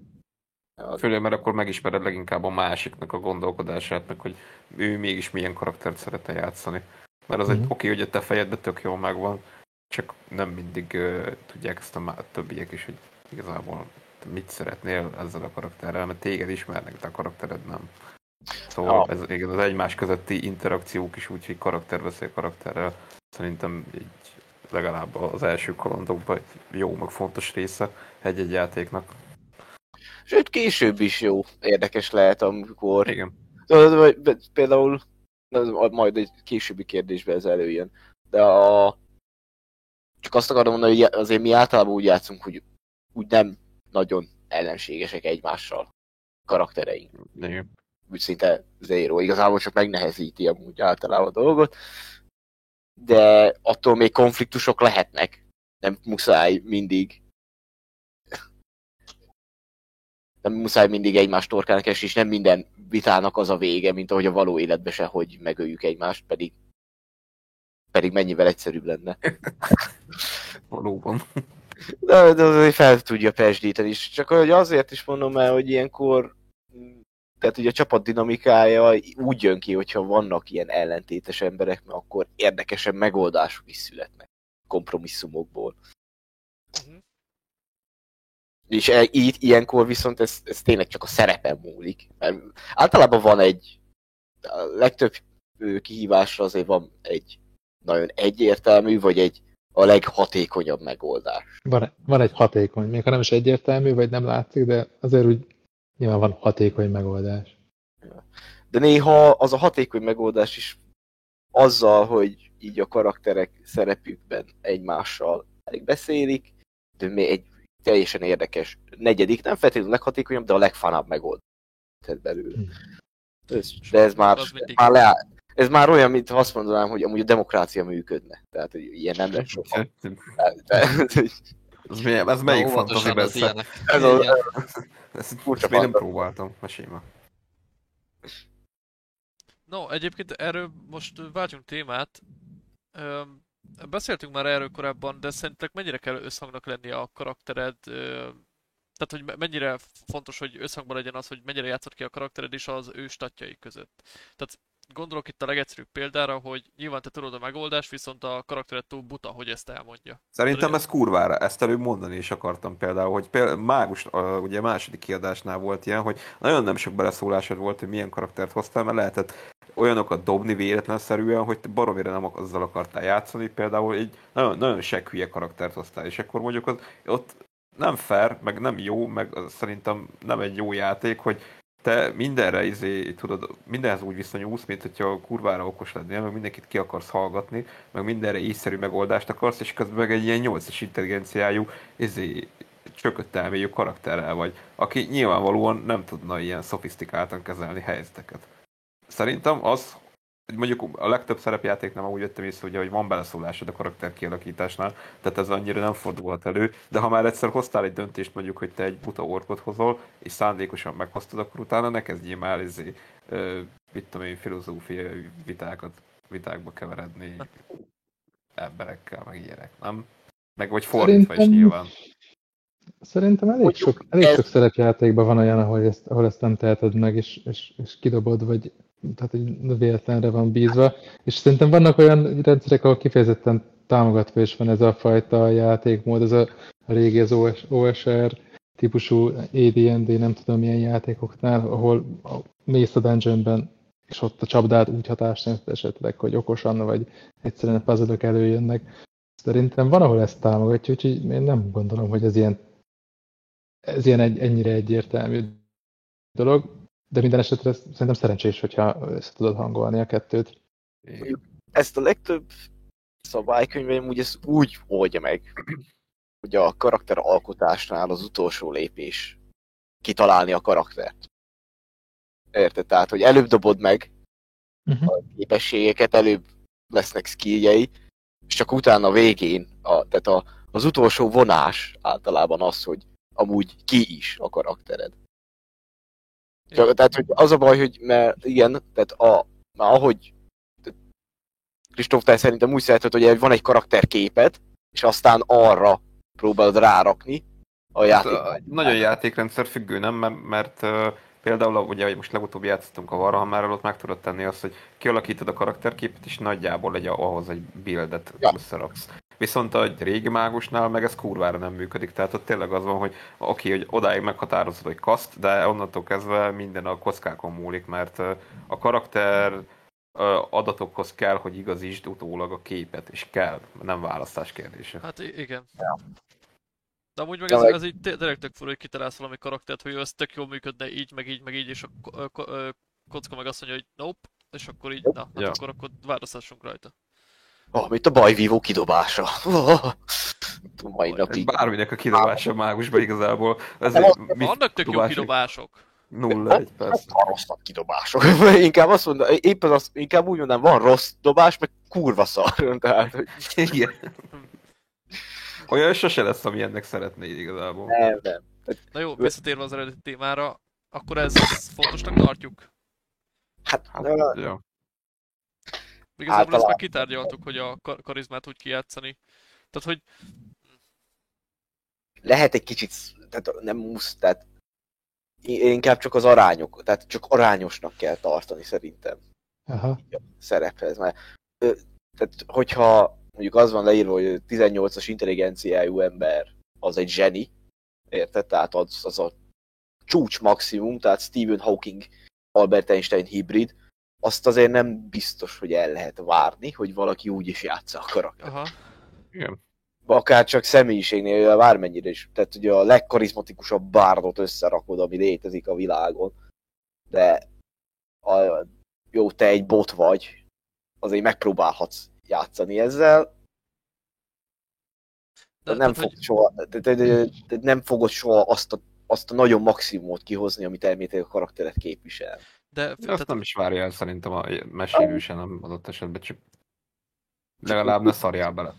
Főleg, mert akkor megismered leginkább a másiknak a gondolkodását, meg hogy ő mégis milyen karaktert szeretne játszani. Mert az egy Mhm. oké, hogy a te fejedben tök jól megvan, csak nem mindig uh, tudják ezt a má- többiek is, hogy igazából mit szeretnél ezzel a karakterrel, mert téged ismernek, de a karaktered nem. Szóval Ja. ez, igen, az egymás közötti interakciók is úgy, hogy karakter beszél karakterrel, szerintem egy, legalább az első kalandokban egy jó, meg fontos része egy-egy játéknak. Sőt, később is jó, érdekes lehet, amikor Igen. Például, majd egy későbbi kérdésben ez előjön, de a... Csak azt akarom mondani, hogy azért mi általában úgy játszunk, hogy úgy nem nagyon ellenségesek egymással karaktereink. Igen. Úgy szinte zéro. Igazából csak megnehezíti amúgy általában a dolgot. De attól még konfliktusok lehetnek. Nem muszáj mindig nem muszáj mindig egymást torkának esni, és nem minden vitának az a vége, mint ahogy a való életben se, hogy megöljük egymást, pedig pedig mennyivel egyszerűbb lenne. Valóban. De, de azért fel tudja pesdíteni is. Csak hogy azért is mondom el, hogy ilyenkor tehát ugye a csapat dinamikája úgy jön ki, hogyha vannak ilyen ellentétes emberek, mert akkor érdekesen megoldások is születnek kompromisszumokból. Mhm. És e, így, ilyenkor viszont ez, ez tényleg csak a szerepen múlik. Mert általában van egy, a legtöbb kihívásra azért van egy nagyon egyértelmű, vagy egy a leghatékonyabb megoldás. Van, van egy hatékony, még ha nem is egyértelmű, vagy nem látszik, de azért úgy nyilván van hatékony megoldás. De néha az a hatékony megoldás is azzal, hogy így a karakterek szerepükben egymással beszélik, de még egy teljesen érdekes negyedik, nem feltétlenül leghatékonyabb, de a legfanább megoldás tett belőle. Hmm. Ez, de ez már, már leáll. Ez már olyan, mint azt mondanám, hogy amúgy a demokrácia működne. Tehát, hogy ilyen nem lesz soha. Ez, mi, ez melyik persze? ilyenek. Ez a-. Ezt, Furcsa még nem próbáltam, mesélj már. No, egyébként erről most váltsunk témát. Öm, beszéltünk már erről korábban, de szerintek mennyire kell összhangnak lennie a karaktered? Tehát, hogy me- mennyire fontos, hogy összhangban legyen az, hogy mennyire játszott ki a karaktered is az ő statjai között. Tehát gondolok itt a legegyszerűbb példára, hogy nyilván te tudod a megoldást, viszont a karaktered túl buta, hogy ezt elmondja. Szerintem ez kurvára, ezt előbb mondani is akartam például, hogy például mágus, ugye második kiadásnál volt ilyen, hogy nagyon nem sok beleszólásod volt, hogy milyen karaktert hoztál, mert lehetett olyanokat dobni véletlenszerűen, hogy te baromira nem azzal akartál játszani, például egy nagyon, nagyon seg hülye karaktert hoztál, és akkor mondjuk az, ott nem fair, meg nem jó, meg szerintem nem egy jó játék, hogy te mindenre izé, tudod, mindenhez úgy viszonyulsz, mint hogyha kurvára okos lennél, meg mindenkit ki akarsz hallgatni, meg mindenre észszerű megoldást akarsz, és közben meg egy ilyen 8-as intelligenciájú, izé, csökött elmélyű karakterrel vagy, aki nyilvánvalóan nem tudna ilyen szofisztikáltan kezelni helyzeteket. Szerintem az mondjuk a legtöbb szerepjátéknál úgy jöttem észre, ugye, hogy van beleszólásod a karakter kialakításnál, tehát ez annyira nem fordulhat elő, de ha már egyszer hoztál egy döntést, mondjuk, hogy te egy buta orkot hozol, és szándékosan meghoztad, akkor utána ne kezdjél már izé, ö, mit tudom én, filozófiai vitákat, vitákba keveredni emberekkel, meg ilyenek, nem? Meg vagy fordítva is Szerintem- nyilván. Szerintem elég sok, elég sok szerepjátékban van olyan, ahol ezt, ahol ezt nem teheted meg, és, és, és kidobod, vagy tehát hogy véletlenre van bízva. És szerintem vannak olyan rendszerek, ahol kifejezetten támogatva is van ez a fajta játékmód, ez a, a régi az OS, OSR típusú AD&D, nem tudom milyen játékoknál, ahol mész a dungeonben, és ott a csapdád úgy hatást esetleg, hogy okosan, vagy egyszerűen a puzzle előjönnek. Szerintem van, ahol ezt támogatja, úgyhogy én nem gondolom, hogy ez ilyen, ez ilyen egy, ennyire egyértelmű dolog, de minden esetre ez szerintem szerencsés, hogyha össze tudod hangolni a kettőt. ezt a legtöbb szabálykönyvem úgy ezt úgy oldja meg, hogy a karakter alkotásnál az utolsó lépés kitalálni a karaktert. Érted? Tehát, hogy előbb dobod meg Uh-huh. a képességeket, előbb lesznek skilljei, és csak utána a végén, a, tehát a, az utolsó vonás általában az, hogy amúgy ki is a karaktered. Csak, tehát, hogy az a baj, hogy mert igen, tehát a, ahogy Kristóf, te szerintem úgy szereted, hogy van egy karakterképed, és aztán arra próbálod rárakni a Hát, játék. ö, nagyon játékrendszer függő, nem? Mert, mert például, ugye, hogy most legutóbb játszottunk a Warhammerrel, ott meg tudod tenni azt, hogy kialakítod a karakterképet, és nagyjából egy, ahhoz egy buildet Ja. összeraksz. Viszont a régi mágusnál meg ez kurvára nem működik, tehát ott tényleg az van, hogy oké, hogy odáig meghatározod, hogy kaszt, de onnantól kezdve minden a kockákon múlik, mert a karakter adatokhoz kell, hogy igazítsd utólag a képet, és kell, nem választás kérdése. Hát igen. De amúgy meg Ja, ez, ez így té- tényleg tök fura, hogy kitalálsz valami karaktert, hogy az tök jól működne így, meg így, meg így, és a kocka meg azt mondja, hogy nope, és akkor így, na, hát Ja. akkor, akkor változtassunk rajta. Oh, mint a bajvívó kidobása. Oh, mai napig. Bárminek a kidobása mágusba igazából. Ez Nem, egy, az- mit Vannak tök jó dobások? kidobások. Nulla egy persze. Van rosszabb kidobások. inkább azt mondom, éppen azt, inkább úgy mondanám, van rossz dobás, meg kurva szar. Tehát, hogy Igen. Olyan sose lesz, ami ennek szeretnéd igazából. nem, nem. Na jó, visszatérve az eredeti témára, akkor ez, fontosnak tartjuk. Hát, Hát, na, Igazából ezt már kitárgyaltuk, hogy a kar- karizmát úgy kijátszani. Tehát, hogy lehet egy kicsit, tehát nem musz, tehát inkább csak az arányok, tehát csak arányosnak kell tartani szerintem Aha. szerephez, mert tehát hogyha mondjuk az van leírva, hogy 18-as intelligenciájú ember az egy zseni, érted? Tehát az, az a csúcs maximum, tehát Stephen Hawking, Albert Einstein hibrid, azt azért nem biztos, hogy el lehet várni, hogy valaki úgy is játsza a karakter. aha, Igen. akár csak személyiségnél, bármennyire is. Tehát ugye a legkarizmatikusabb bárdot összerakod, ami létezik a világon. De a, jó, te egy bot vagy, azért megpróbálhatsz játszani ezzel, de, nem, fog hogy, soha, de, de, de, de nem fogod soha azt a, azt a nagyon maximumot kihozni, amit elméletileg a karakteret képvisel. De, De azt tehát, nem is várja el szerintem a mesélő sem nem adott esetben, csak legalább ne szarjál bele.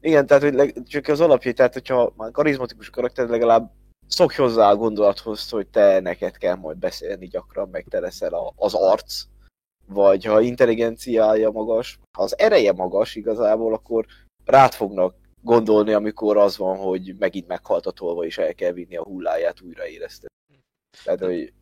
Igen, tehát hogy leg, csak az alapja, tehát hogyha már karizmatikus karakter, legalább szokj hozzá a gondolathoz, hogy te neked kell majd beszélni gyakran, meg te leszel a, az arc, vagy ha intelligenciája magas, ha az ereje magas igazából, akkor rád fognak gondolni, amikor az van, hogy megint meghalt a tolva, és el kell vinni a hulláját újraéleszteni. Tehát, hogy...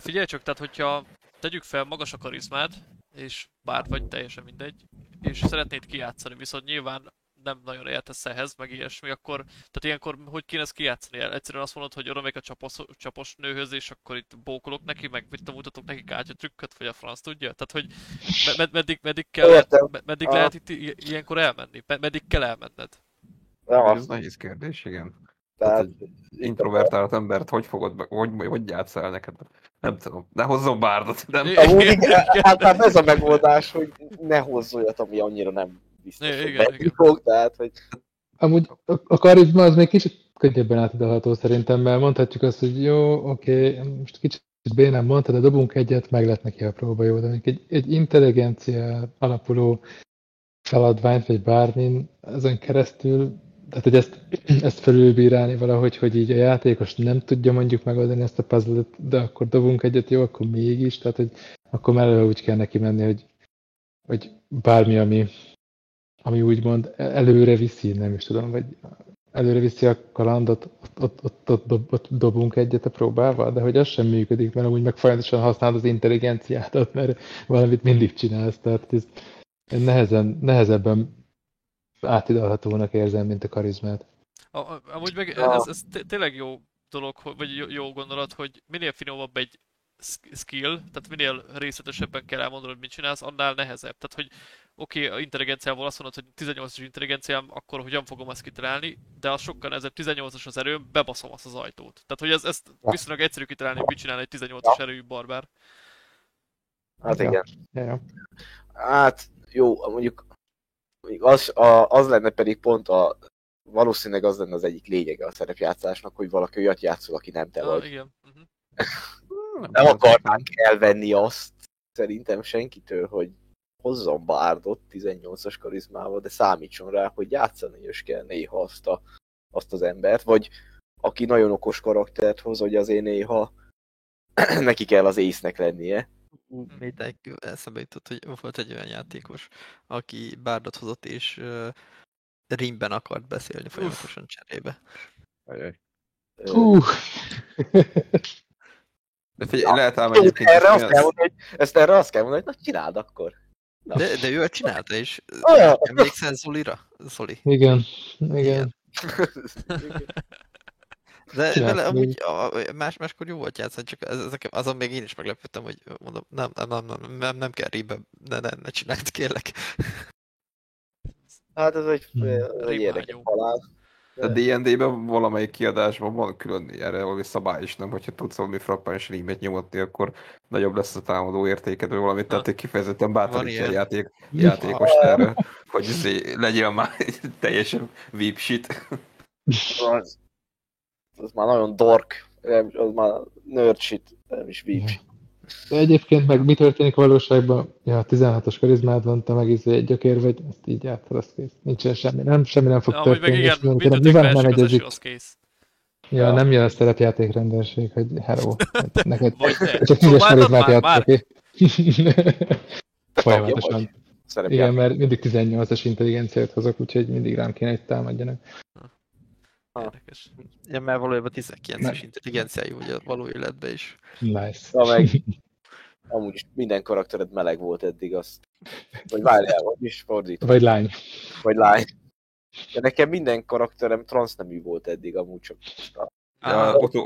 figyelj csak, tehát hogyha tegyük fel magas a karizmád, és bár vagy teljesen mindegy, és szeretnéd kijátszani, viszont nyilván nem nagyon értesz ehhez, meg ilyesmi, akkor, tehát ilyenkor hogy kéne ezt kijátszani? Egyszerűen azt mondod, hogy még a csapos, csapos nőhöz, és akkor itt bókolok neki, meg mit tudom, mutatok neki kártyatrükköt, vagy a franc tudja? Tehát, hogy me- med- meddig, meddig kell, Értem. med- meddig lehet itt i- ilyenkor elmenni? Med- meddig kell elmenned? Ja, Ez nehéz kérdés, igen. Tehát tehát, egy introvertált embert hogy fogod, be- hogy, hogy játsz el neked? Nem tudom. Ne hozzon bárdot, nem? Amúgy igen, általában ez a megoldás, hogy ne hozz olyat, ami annyira nem biztos, Igen, hogy igen, fog, tehát, hogy Amúgy a, a karizma az még kicsit könnyebben átidalható szerintem, mert mondhatjuk azt, hogy jó, oké, most kicsit Bénán mondtad, de dobunk egyet, meg lett neki a próba jó, de egy, egy intelligencia alapuló feladványt, vagy bármin ezen keresztül, tehát hogy ezt, ezt felülbírálni valahogy, hogy így a játékos nem tudja mondjuk megoldani ezt a puzzle de akkor dobunk egyet, jó, akkor mégis, tehát hogy akkor mellől úgy kell neki menni, hogy, hogy bármi, ami, ami úgymond előre viszi, nem is tudom, vagy előre viszi a kalandot, ott, ott, ott, ott, ott dobunk egyet a próbával, de hogy az sem működik, mert amúgy meg folyamatosan használod az intelligenciádat, mert valamit mindig csinálsz, tehát ez nehezen, nehezebben átidalhatónak érzem, mint a karizmát. A, a, amúgy meg ez, ez tényleg jó dolog, vagy jó, jó gondolat, hogy minél finomabb egy skill, tehát minél részletesebben kell elmondani, hogy mit csinálsz, annál nehezebb. Tehát, hogy oké, okay, a intelligenciával azt mondod, hogy 18-as intelligenciám, akkor hogyan fogom ezt kitalálni, de az sokkal nehezebb 18-as az erőm, bebaszom azt az ajtót. Tehát, hogy ez, ezt viszonylag egyszerű kitalálni, hogy mit csinál egy 18-as erőjű barbár. Hát igen. Ja, ja. Hát jó, mondjuk az, a, az lenne pedig pont a valószínűleg az lenne az egyik lényege a szerepjátszásnak, hogy valaki olyat játszol, aki nem te ah, vagy. Igen. Uh-huh. nem akarnánk elvenni azt szerintem senkitől, hogy hozzon bárdot 18-as karizmával, de számítson rá, hogy játszani is kell néha azt, a, azt az embert, vagy aki nagyon okos karaktert hoz, hogy azért néha neki kell az észnek lennie. Mindenki eszembe jutott, hogy volt egy olyan játékos, aki bárdot hozott, és uh, rimben akart beszélni folyamatosan cserébe. Uh. De figyelj, lehet ám egyébként... Erre azt kell mondani, hogy, ezt erre azt kell mondani, hogy na csináld akkor. Na. De, de ő csinálta, és oh, emlékszel Zolira? Zoli? Igen, igen. De vele amúgy a, más, máskor jó volt játszani, csak ezek, azon még én is meglepődtem, hogy mondom, nem, nem, nem, nem, nem, nem kell ríbe, ne, ne, ne csináld, kérlek. Hát ez egy, ez egy érdekes halál. A D&D-ben valamelyik kiadásban van külön erre valami szabály is, nem? Hogyha tudsz valami frappáns rímet nyomatni, akkor nagyobb lesz a támadó értéked, vagy valamit, tehát kifejezetten bátorítja a játék, játékos erre, hogy izé legyen már teljesen VIP shit. Az, az már nagyon dork, az már nerd shit, nem is shit. De egyébként meg mi történik a valóságban? Ja, 16-os karizmád van, te meg izé egy gyökér vagy, ezt így átad, az kész. Nincsen semmi, nem, semmi nem fog ja, történni. Meg igen, mit tudom, nem egyezik. Az kész. Ja, ja, nem jön a szerepjáték rendőrség, hogy hello, neked csak tízes karizmát játszok Folyamatosan. Igen, mert mindig 18-as intelligenciát hozok, úgyhogy mindig rám kéne, hogy támadjanak. Érdekes. Ja, mert valójában 19-es intelligenciájú ugye a való életben is. Nice. Na meg, amúgy is minden karaktered meleg volt eddig, azt. Vagy várjál, vagy is fordítva. Vagy lány. Vagy lány. De nekem minden karakterem transznemű volt eddig, amúgy csak. Ja, utó...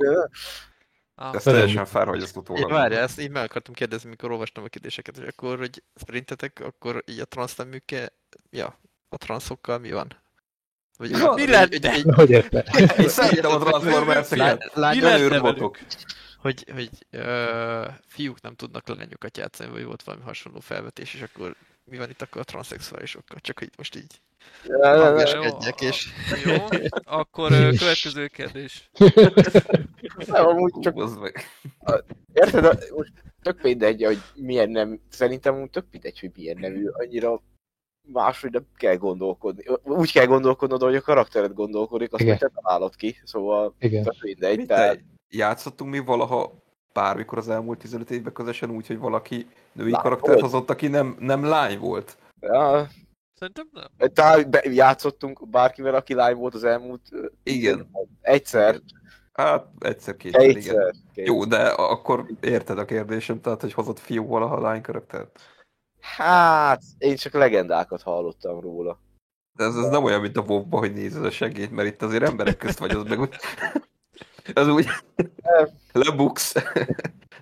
Ah. Ez teljesen fár, hogy ezt utólag. Ezt így meg akartam kérdezni, mikor olvastam a kérdéseket, hogy akkor, hogy szerintetek, akkor így a transzneműke, ja, a transzokkal mi van? Vagy, ja, mi lenne? Hogy érte? Szerintem a Transformers-eket. Nagyon robotok. Hogy, hogy uh, fiúk nem tudnak lányokat játszani, vagy volt valami hasonló felvetés, és akkor mi van itt akkor a transzexuálisokkal? Csak hogy most így hangeskedjek, és... Jó, akkor következő kérdés. nem, amúgy csak... Érted? Most tök mindegy, hogy milyen nem... Szerintem tök mindegy, hogy milyen nemű. Annyira máshogy nem kell gondolkodni. Úgy kell gondolkodnod, hogy a karaktered gondolkodik, azt te találod ki, szóval Igen. mindegy. Mit tehát... Játszottunk mi valaha bármikor az elmúlt 15 évben közösen úgy, hogy valaki női lány karaktert volt. hozott, aki nem, nem lány volt? Ja. Szerintem nem. Tehát játszottunk bárkivel, aki lány volt az elmúlt... Igen. Egyszer. Hát egyszer két. Egyszer. Igen. Jó, de akkor érted a kérdésem, tehát hogy hozott fiú valaha lány karaktert? Hát, én csak legendákat hallottam róla. De ez, ez nem olyan, mint a wow hogy nézed a segélyt, mert itt azért emberek közt vagy, az meg úgy... Az úgy... Lebuksz.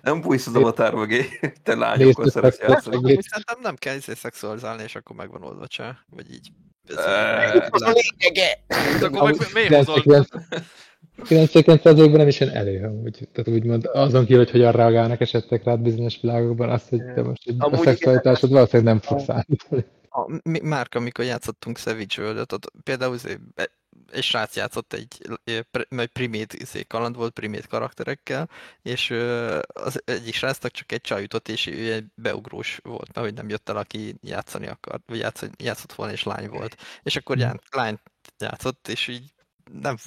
Nem bújsz az avatár mögé, te lányokkal szeretsz játszani. Szerintem nem kell izé szexualizálni, és akkor megvan oldva csá, vagy így. Ez a lényege! Akkor meg miért hozol? 99%-ban nem is jön elő, amúgy. Tehát úgymond azon kívül, hogy hogyan reagálnak esetleg rád bizonyos világokban, azt, hogy te most egy, a szexualitásod valószínűleg nem fogsz állítani. A, Márka, amikor játszottunk Savage world ott például egy srác játszott egy, egy primét izé, kaland volt, primét karakterekkel, és az egyik srácnak csak egy csaj jutott, és ő egy beugrós volt, mert hogy nem jött el, aki játszani akart, vagy játszott, játszott volna, és lány volt. És akkor Mhm. já, lányt játszott, és így nem,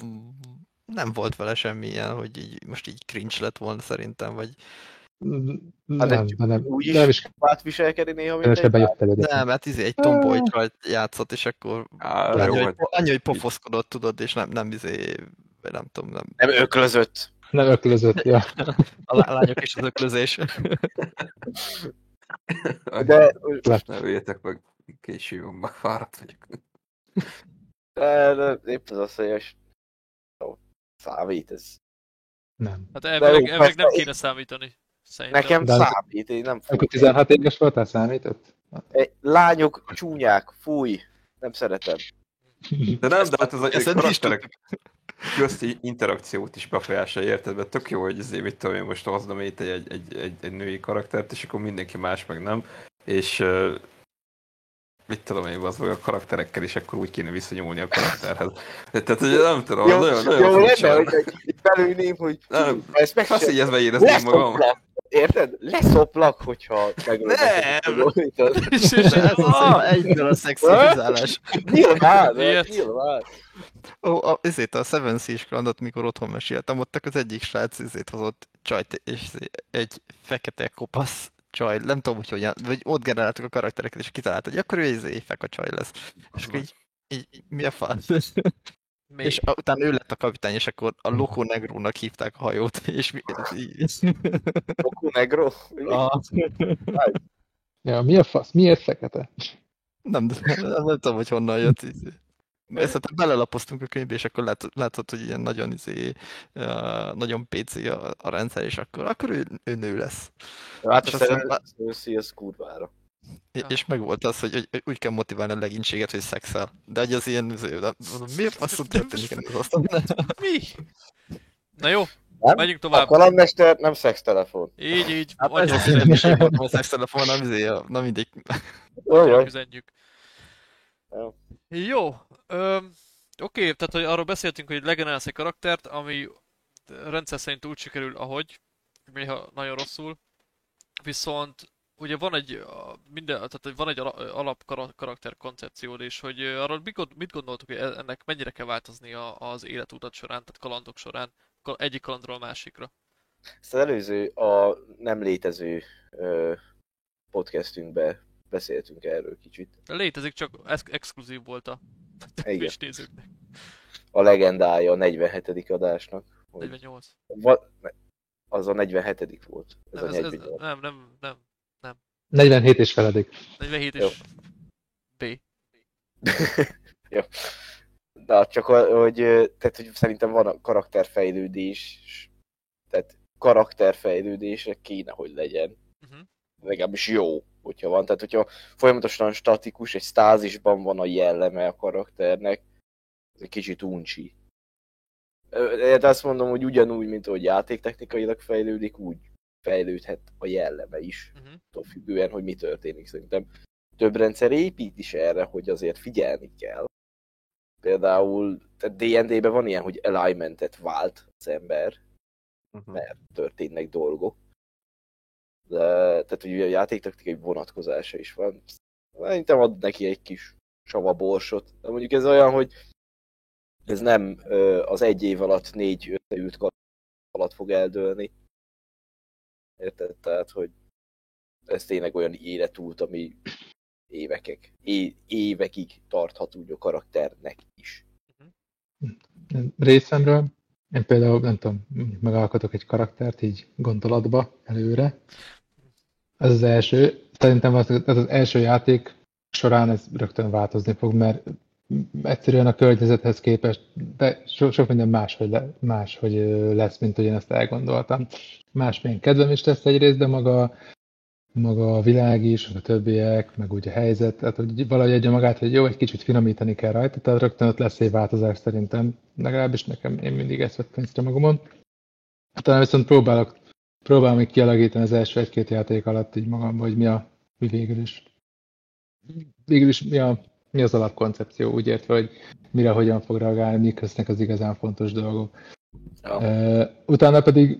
nem volt vele semmilyen, hogy így most így cringe lett volna szerintem, vagy Nem, de de nem, úgy is de nem is Vált viselkedni néha, mint keresebben egy jött nem, hát izé egy tomboy csajt játszott, és akkor Á, annyi, hogy, annyi, hogy pofoszkodott, tudod, és nem, nem izé, nem tudom, nem. Nem öklözött. Nem öklözött, ja. A lá- lányok és az öklözés. De, ne öljetek meg, késő már fáradt vagyok. de, de épp az az, hogy most- számít ez. Nem. Hát De elvileg, elvileg nem kéne számítani. Szerintem. Nekem De számít, én nem fúj. 16 éves voltál, számított? Lányok csúnyák, fúj. Nem szeretem. De nem, de hát ez a karakterek közti interakciót is befolyásolja, érted? Mert tök jó, hogy azért, mit tudom én, most hoznom itt egy, egy, egy, egy, női karaktert, és akkor mindenki más meg nem. És mit tudom én, az a karakterekkel is akkor úgy kéne viszonyulni a karakterhez. Tehát, hogy nem tudom, Jó, nagyon, nagyon jó lenne, hogy belülném, hogy Nem, ezt meg Feszélyezve érezném magam. Leszoplak. Érted? Leszoplak, hogyha meglövök. Nem! És, és, Ez az egyből a szexualizálás. Nyilván, Ilyet. nyilván. Ó, a, ezért a Seven Seas kalandot, mikor otthon meséltem, ott az egyik srác ezért hozott csajt, és egy fekete kopasz csaj, nem tudom, hogy hogyan, vagy ott generáltuk a karaktereket, és kitalálta, hogy akkor ő egy feka csaj lesz. És akkor így, így, így mi a fasz? még. És a, utána ő lett a kapitány, és akkor a Loco Negrónak hívták a hajót, és mi... Boku Negro. a, Ja, mi a fasz? Miért fekete? nem, nem, nem tudom, hogy honnan jött. Izé. Ezt belelapoztunk a könyvbe, és akkor lát, látszott, hogy ilyen nagyon, izé, nagyon PC a, a rendszer, és akkor, akkor ő, ő nő lesz. Hát És a aztán- Cersei az kurvára. Ja. És meg volt az, hogy, hogy úgy kell motiválni a legénységet, hogy szexel. De hogy az ilyen, izé, nem- miért faszom történik ennek az asztalon? Mi? Na jó, Nem? megyünk A tovább. kalandmester nem szextelefon. Így, így, Hát ez szeret, szerintiség volt a szextelefon, nem izé, a-. Jaj, jaj. üzenjük. Jó. Jó, oké, tehát hogy arról beszéltünk, hogy legenerálsz egy karaktert, ami rendszer szerint úgy sikerül, ahogy, néha nagyon rosszul, viszont ugye van egy, minden, tehát van egy ala- alap kara- karakter koncepciód, és hogy arról mit, gond- mit gondoltuk, hogy e- ennek mennyire kell változni az életutat során, tehát kalandok során, egyik kalandról a másikra. Ezt az előző, a nem létező ö, podcastünkben beszéltünk erről kicsit. Létezik, csak ex- exkluzív volt a Igen. Nézőknek. A legendája a 47. adásnak. Hogy 48. va, az a 47. volt. Ez Nem, a ez, ez, 48. nem, nem, nem. 47 és feledik. 47 Jó. és B. Jó. De csak, hogy, tehát, hogy szerintem van a karakterfejlődés, tehát karakterfejlődésre kéne, hogy legyen. Uh-huh. legalábbis jó, hogyha van. Tehát, hogyha folyamatosan statikus, egy stázisban van a jelleme a karakternek, ez egy kicsit uncsi. Ö, De azt mondom, hogy ugyanúgy, mint ahogy játéktechnikailag fejlődik, úgy fejlődhet a jelleme is, Uh-huh. attól függően, hogy mi történik. Szerintem több rendszer épít is erre, hogy azért figyelni kell. Például tehát D&D-ben van ilyen, hogy alignmentet vált az ember, Mhm. mert történnek dolgok. De, tehát, hogy a játéktaktikai vonatkozása is van. Szerintem ad neki egy kis savaborsot. De mondjuk ez olyan, hogy ez nem az egy év alatt négy összeült karakter alatt fog eldőlni. Érted? Tehát, hogy ez tényleg olyan életút, ami évekek, é, évekig tarthat úgy a karakternek is. Részemről én például, nem tudom, megalkotok egy karaktert így gondolatba előre. Ez az első. Szerintem az, ez az első játék során ez rögtön változni fog, mert egyszerűen a környezethez képest, de so, sok minden máshogy, le, máshogy lesz, mint hogy én ezt elgondoltam. Másmilyen kedvem is lesz egyrészt, de maga, maga a világ is, a többiek, meg úgy a helyzet, tehát hogy valahogy adja magát, hogy jó, egy kicsit finomítani kell rajta, tehát rögtön ott lesz egy változás szerintem, legalábbis nekem, én mindig ezt vettem észre magamon. Talán viszont próbálok, próbálom még kialakítani az első egy-két játék alatt így magamban, hogy mi a, mi végül is, végül is mi a, mi az alapkoncepció, úgy értve, hogy mire, hogyan fog reagálni, mik lesznek az igazán fontos dolgok. Ja. Uh, utána pedig,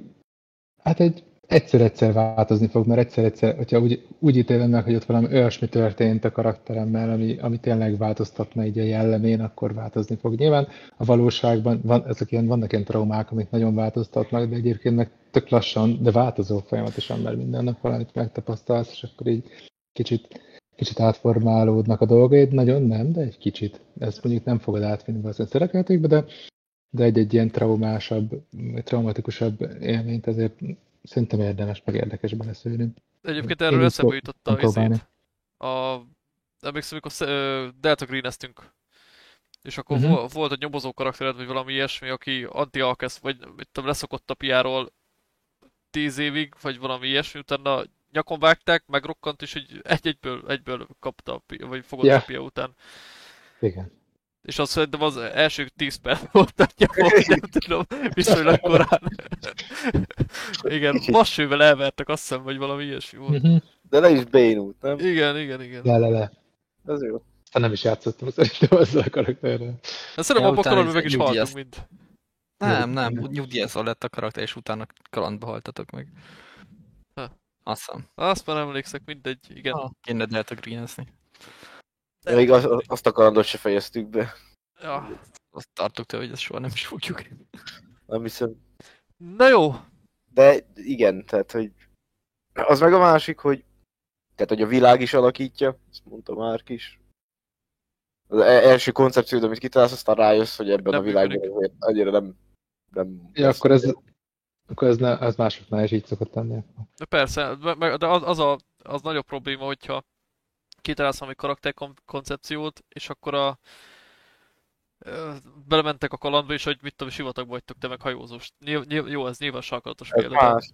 hát egy egyszer-egyszer változni fog, mert egyszer-egyszer, hogyha úgy, úgy ítélem meg, hogy ott valami olyasmi történt a karakteremmel, ami, ami tényleg változtatna így a jellemén, akkor változni fog. Nyilván a valóságban van, ezek ilyen, vannak ilyen traumák, amik nagyon változtatnak, de egyébként meg tök lassan, de változó folyamatosan, mert minden nap valamit megtapasztalsz, és akkor így kicsit, kicsit átformálódnak a dolgaid, nagyon nem, de egy kicsit. Ezt mondjuk nem fogod átvinni valószínűleg szerepjátékbe, de, de egy-egy ilyen traumásabb, traumatikusabb élményt ezért szerintem érdemes, meg érdekes beleszőni. Egyébként Én erről is eszembe jutott a próbálni. izét. A... Emlékszem, amikor Delta Green-eztünk. És akkor uh-huh. volt egy nyomozó karaktered, vagy valami ilyesmi, aki anti vagy mit tudom, leszokott a piáról tíz évig, vagy valami ilyesmi, utána nyakon vágták, megrokkant, és egy, egy-egyből egyből kapta, vagy fogott Ja. a pia után. Igen. És azt szerintem az első 10 perc volt a nyakon, nem tudom, viszonylag korán. Igen, vassővel elvertek, azt hiszem, vagy valami ilyesmi volt. Mhm. De le is bénult, nem? Igen, igen, igen. Le, le, le. Ez jó. Aztán nem is játszottam szerintem ezzel a karakterrel. De szerintem Ja, abban kalandban meg is haltunk mind. Nem, nem, Igen. nyugdíjazva lett a karakter, és utána kalandba haltatok meg. Ha. Azt hiszem. Azt már emlékszek, mindegy, igen. Ah, kéne Delta greenezni. Még az, azt a kalandot se fejeztük be. Ja. Azt tartok tőle, hogy ezt soha nem is fogjuk. Nem hiszem. Na jó, De igen, tehát, hogy az meg a másik, hogy tehát, hogy a világ is alakítja, ezt mondta Márk is. Az e- első koncepciód, amit kitalálsz, aztán rájössz, hogy ebben Nem a világban annyira nem... nem Ja, akkor ez, akkor ez, ne, ez másoknál is így szokott lenni. de persze, de az, az, a, az nagyobb probléma, hogyha kitalálsz valami karakterkoncepciót, és akkor a belementek a kalandba, és hogy mit tudom, sivatagba vagytok te meg hajózós. Nyilv, nyilv, jó, ez nyilván sarkalatos Ez példa. más.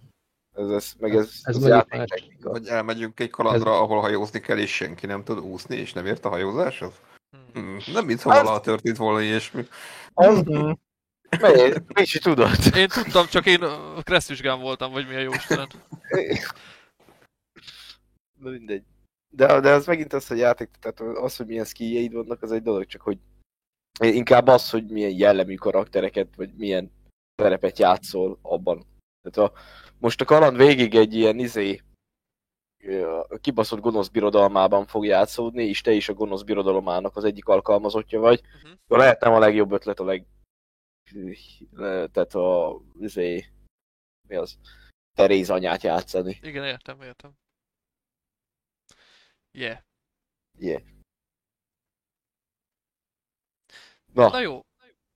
Ez, ez, meg ez, Ez ez játéktechnika. Vagy elmegyünk egy kalandra, ahol hajózni kell, és senki nem tud úszni, és nem ért a hajózáshoz? Hmm. Hmm, nem mintha valaha történt volna ilyesmi. Mit is tudod? Én tudtam, csak én ö, kresszvizsgán voltam, vagy mi a jó Isten. De mindegy. De, de az megint az, hogy játék, tehát az, hogy milyen skilljeid vannak, az egy dolog, csak hogy inkább az, hogy milyen jellemű karaktereket, vagy milyen szerepet játszol abban. Tehát a, most a kaland végig egy ilyen izé, a kibaszott gonosz birodalmában fog játszódni, és te is a gonosz birodalomának az egyik alkalmazottja vagy. Uh-huh. Lehet nem a legjobb ötlet, a leg... Tehát a... Izé, mi az? Teréz anyát játszani. Igen, értem, értem. Yeah. Yeah. Na, Na jó,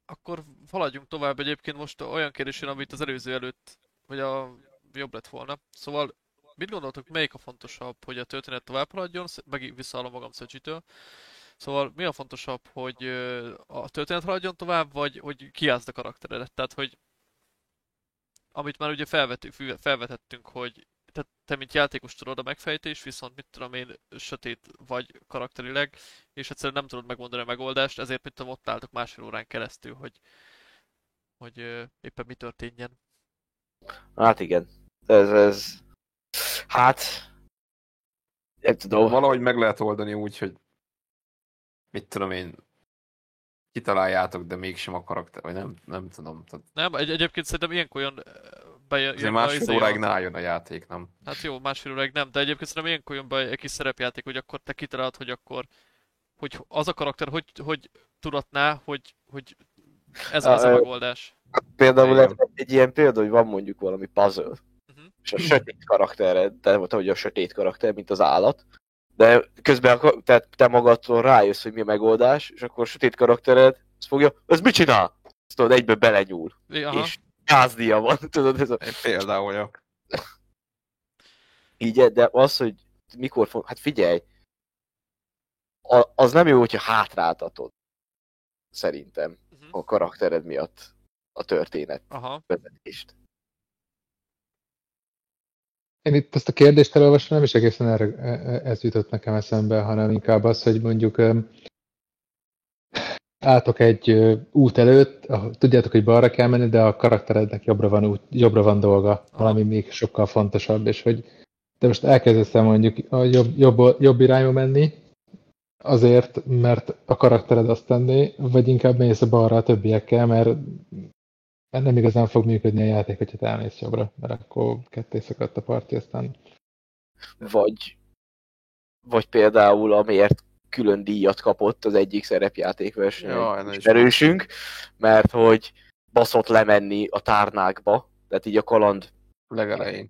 akkor haladjunk tovább egyébként most olyan kérdés jön, amit az előző előtt, vagy a jobb lett volna. Szóval mit gondoltok, melyik a fontosabb, hogy a történet tovább haladjon, meg visszaállom magam Szöcsitől. Szóval mi a fontosabb, hogy a történet haladjon tovább, vagy hogy kiázd a karakteredet? Tehát, hogy amit már ugye felvettük, fü- felvetettünk, hogy te, te mint játékos tudod a megfejtés, viszont mit tudom én, sötét vagy karakterileg, és egyszerűen nem tudod megmondani a megoldást, ezért mit tudom, ott álltok másfél órán keresztül, hogy, hogy éppen mi történjen. hát igen. Ez, ez... Hát... Nem tudom. Valahogy meg lehet oldani úgy, hogy mit tudom én, kitaláljátok, de mégsem a karakter, vagy nem, nem tudom. Tehát Nem, egy, egyébként szerintem ilyenkor olyan bejön azért másfél izé óráig a, ne álljon a játék, nem? Hát jó, másfél óráig nem, de egyébként szerintem ilyenkor jön be egy kis szerepjáték, hogy akkor te kitalálod, hogy akkor hogy az a karakter hogy, hogy tudatná, hogy, hogy ez, ez a megoldás. Például egy, egy ilyen példa, hogy van mondjuk valami puzzle, Mhm. és a sötét karaktered, te vagy hogy a sötét karakter, mint az állat, de közben tehát te magadtól rájössz, hogy mi a megoldás, és akkor a sötét karaktered azt fogja, ez mit csinál? Azt tudod, egybe belenyúl, Aha. és gázdia van, tudod, ez a, például vagyok. így, de az, hogy mikor fog, hát figyelj, a, az nem jó, hogyha hátráltatod, szerintem, Mhm. a karaktered miatt a történet Aha. vezetést. Én itt ezt a kérdést elolvasva nem is egészen erre, e- e- ez jutott nekem eszembe, hanem inkább az, hogy mondjuk álltok egy út előtt, tudjátok, hogy balra kell menni, de a karakterednek jobbra van, út, jobbra van dolga, valami még sokkal fontosabb, és hogy te most elkezdesz el mondjuk a jobb, jobb, jobb irányba menni, azért, mert a karaktered azt tenni, vagy inkább mész balra a többiekkel, mert nem igazán fog működni a játék, hogyha te elmész jobbra, mert akkor ketté szakadt a parti, aztán Vagy, vagy például amiért külön díjat kapott az egyik szerepjátékverseny Jaj, ne is ismerősünk, mert hogy baszott lemenni a tárnákba, tehát így a kaland, Legelején.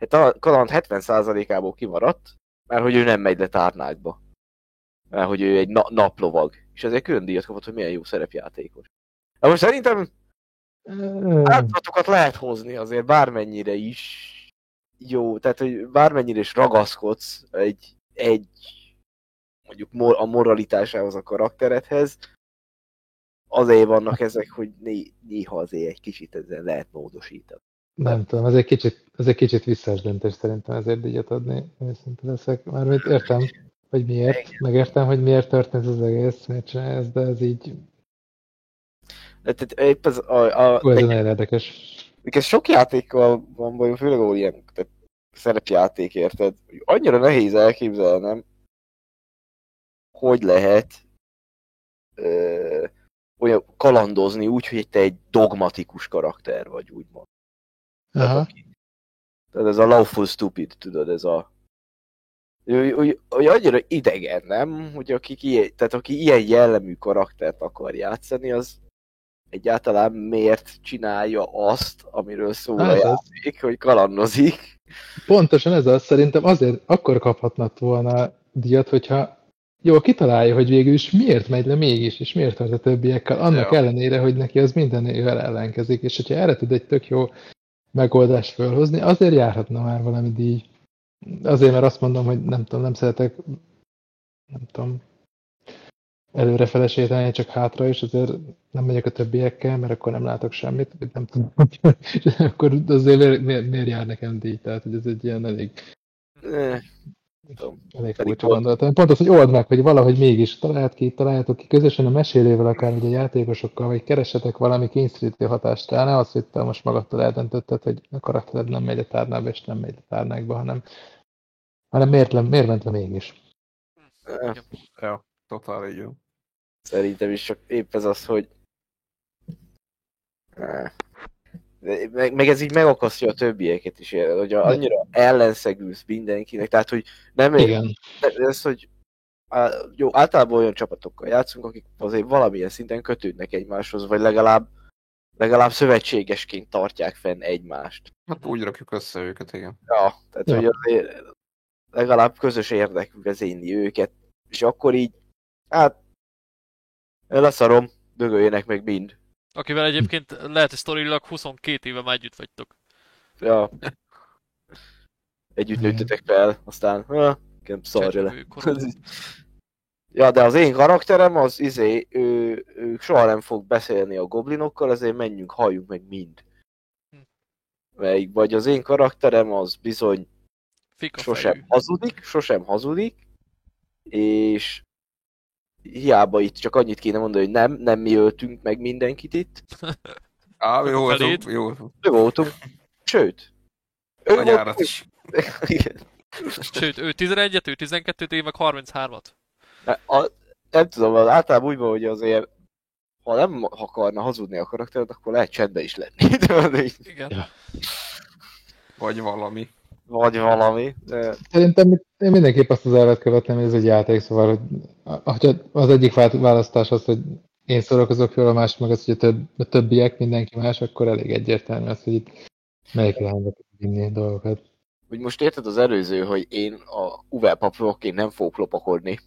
hát a kaland 70%-ából kimaradt, mert hogy ő nem megy le tárnákba. Mert hogy ő egy na- naplovag, és ezért külön díjat kapott, hogy milyen jó szerepjátékos. Na most szerintem áldozatokat lehet hozni azért bármennyire is jó, tehát hogy bármennyire is ragaszkodsz egy, egy mondjuk mor- a moralitásához, a karakteredhez, azért vannak ezek, hogy né- néha azért egy kicsit ezen lehet módosítani. Nem tudom, ez egy kicsit, ez egy kicsit visszás döntés szerintem ezért díjat adni, őszinte leszek. Mármint értem, hogy miért, megértem, hogy miért történt ez az egész, miért csinálja ezt, de ez így, Tehát épp ez a, a, ó, ez egy, nagyon érdekes. ez sok játékkal van bajom, főleg ahol ilyen tehát szerepjáték, érted? Annyira nehéz elképzelnem, hogy lehet ö, olyan kalandozni úgy, hogy te egy dogmatikus karakter vagy, úgymond. Tehát, Aha. aki- tehát ez a lawful stupid, tudod, ez a... Hogy, hogy, hogy annyira idegen, nem? Hogy akik ilyen, tehát aki ilyen jellemű karaktert akar játszani, az egyáltalán miért csinálja azt, amiről szól a Hát ez- játék, hogy kalandozik. Pontosan ez az, szerintem azért akkor kaphatnak volna díjat, hogyha jól kitalálja, hogy végül is miért megy le mégis, és miért tart a többiekkel, annak Ja. ellenére, hogy neki az mindenével ellenkezik, és hogyha erre tud egy tök jó megoldást fölhozni, azért járhatna már valami díj. Azért, mert azt mondom, hogy nem tudom, nem szeretek, nem tudom, előrefele sétálni, csak hátra, és azért nem megyek a többiekkel, mert akkor nem látok semmit, vagy nem tudom, és akkor azért miért, miért jár nekem díj? Tehát, hogy ez egy ilyen elég Eh, tudom. Elég furcsa pont- gondolat. Pont az, hogy old meg, hogy valahogy mégis talált ki, találjátok ki közösen a mesélővel, akár ugye a játékosokkal, vagy keressetek valami kényszerítő hatást rá, ne az, hogy te most magadtól eldöntötted, hogy a karaktered nem megy a tárnába, és nem megy a tárnákba, hanem, hanem miért, le, miért ment le mégis? Eh, Ja, totál így jó. Szerintem is csak épp ez az, hogy Eh. Meg, meg ez így megakasztja a többieket is, érted? hogy annyira ellenszegülsz mindenkinek, tehát hogy nem ér, Igen. ez, hogy á, jó, általában olyan csapatokkal játszunk, akik azért valamilyen szinten kötődnek egymáshoz, vagy legalább legalább szövetségesként tartják fenn egymást. Hát úgy rakjuk össze őket, igen. Ja, tehát Ja. hogy azért legalább közös érdekű vezényli őket, és akkor így, hát leszarom, dögöljenek meg mind. Akivel egyébként lehet, hogy sztorilag 22 éve már együtt vagytok. Ja. Együtt nőttetek fel, aztán, ha, nekem szarja le. Ja, de az én karakterem az izé, ő, ő soha nem fog beszélni a goblinokkal, ezért menjünk, halljunk meg mind. Hm. Meg, vagy az én karakterem az bizony Fika sosem fejű. hazudik, sosem hazudik, és hiába itt csak annyit kéne mondani, hogy nem, nem mi öltünk meg mindenkit itt, Á, jó Feléd. voltunk, jó voltunk. ő voltunk, sőt, ő A volt- nyárat is. Igen. Sőt, ő 11-et, ő 12-t, én meg 33-at. A, nem tudom, az általában úgy van, hogy azért ha nem akarna hazudni a karaktered, akkor lehet csendben is lenni. Így, Igen. Vagy valami. Vagy valami. De Szerintem én mindenképp azt az elvet követem, hogy ez egy játék, szóval, hogy az egyik választás az, hogy én szórakozok jól, a másik meg az, hogy a, több, a többiek, mindenki más, akkor elég egyértelmű az, hogy itt melyik irányba vinni dolgokat. hogy most érted az előző, hogy én a Uwe papírokként nem fogok lopakodni.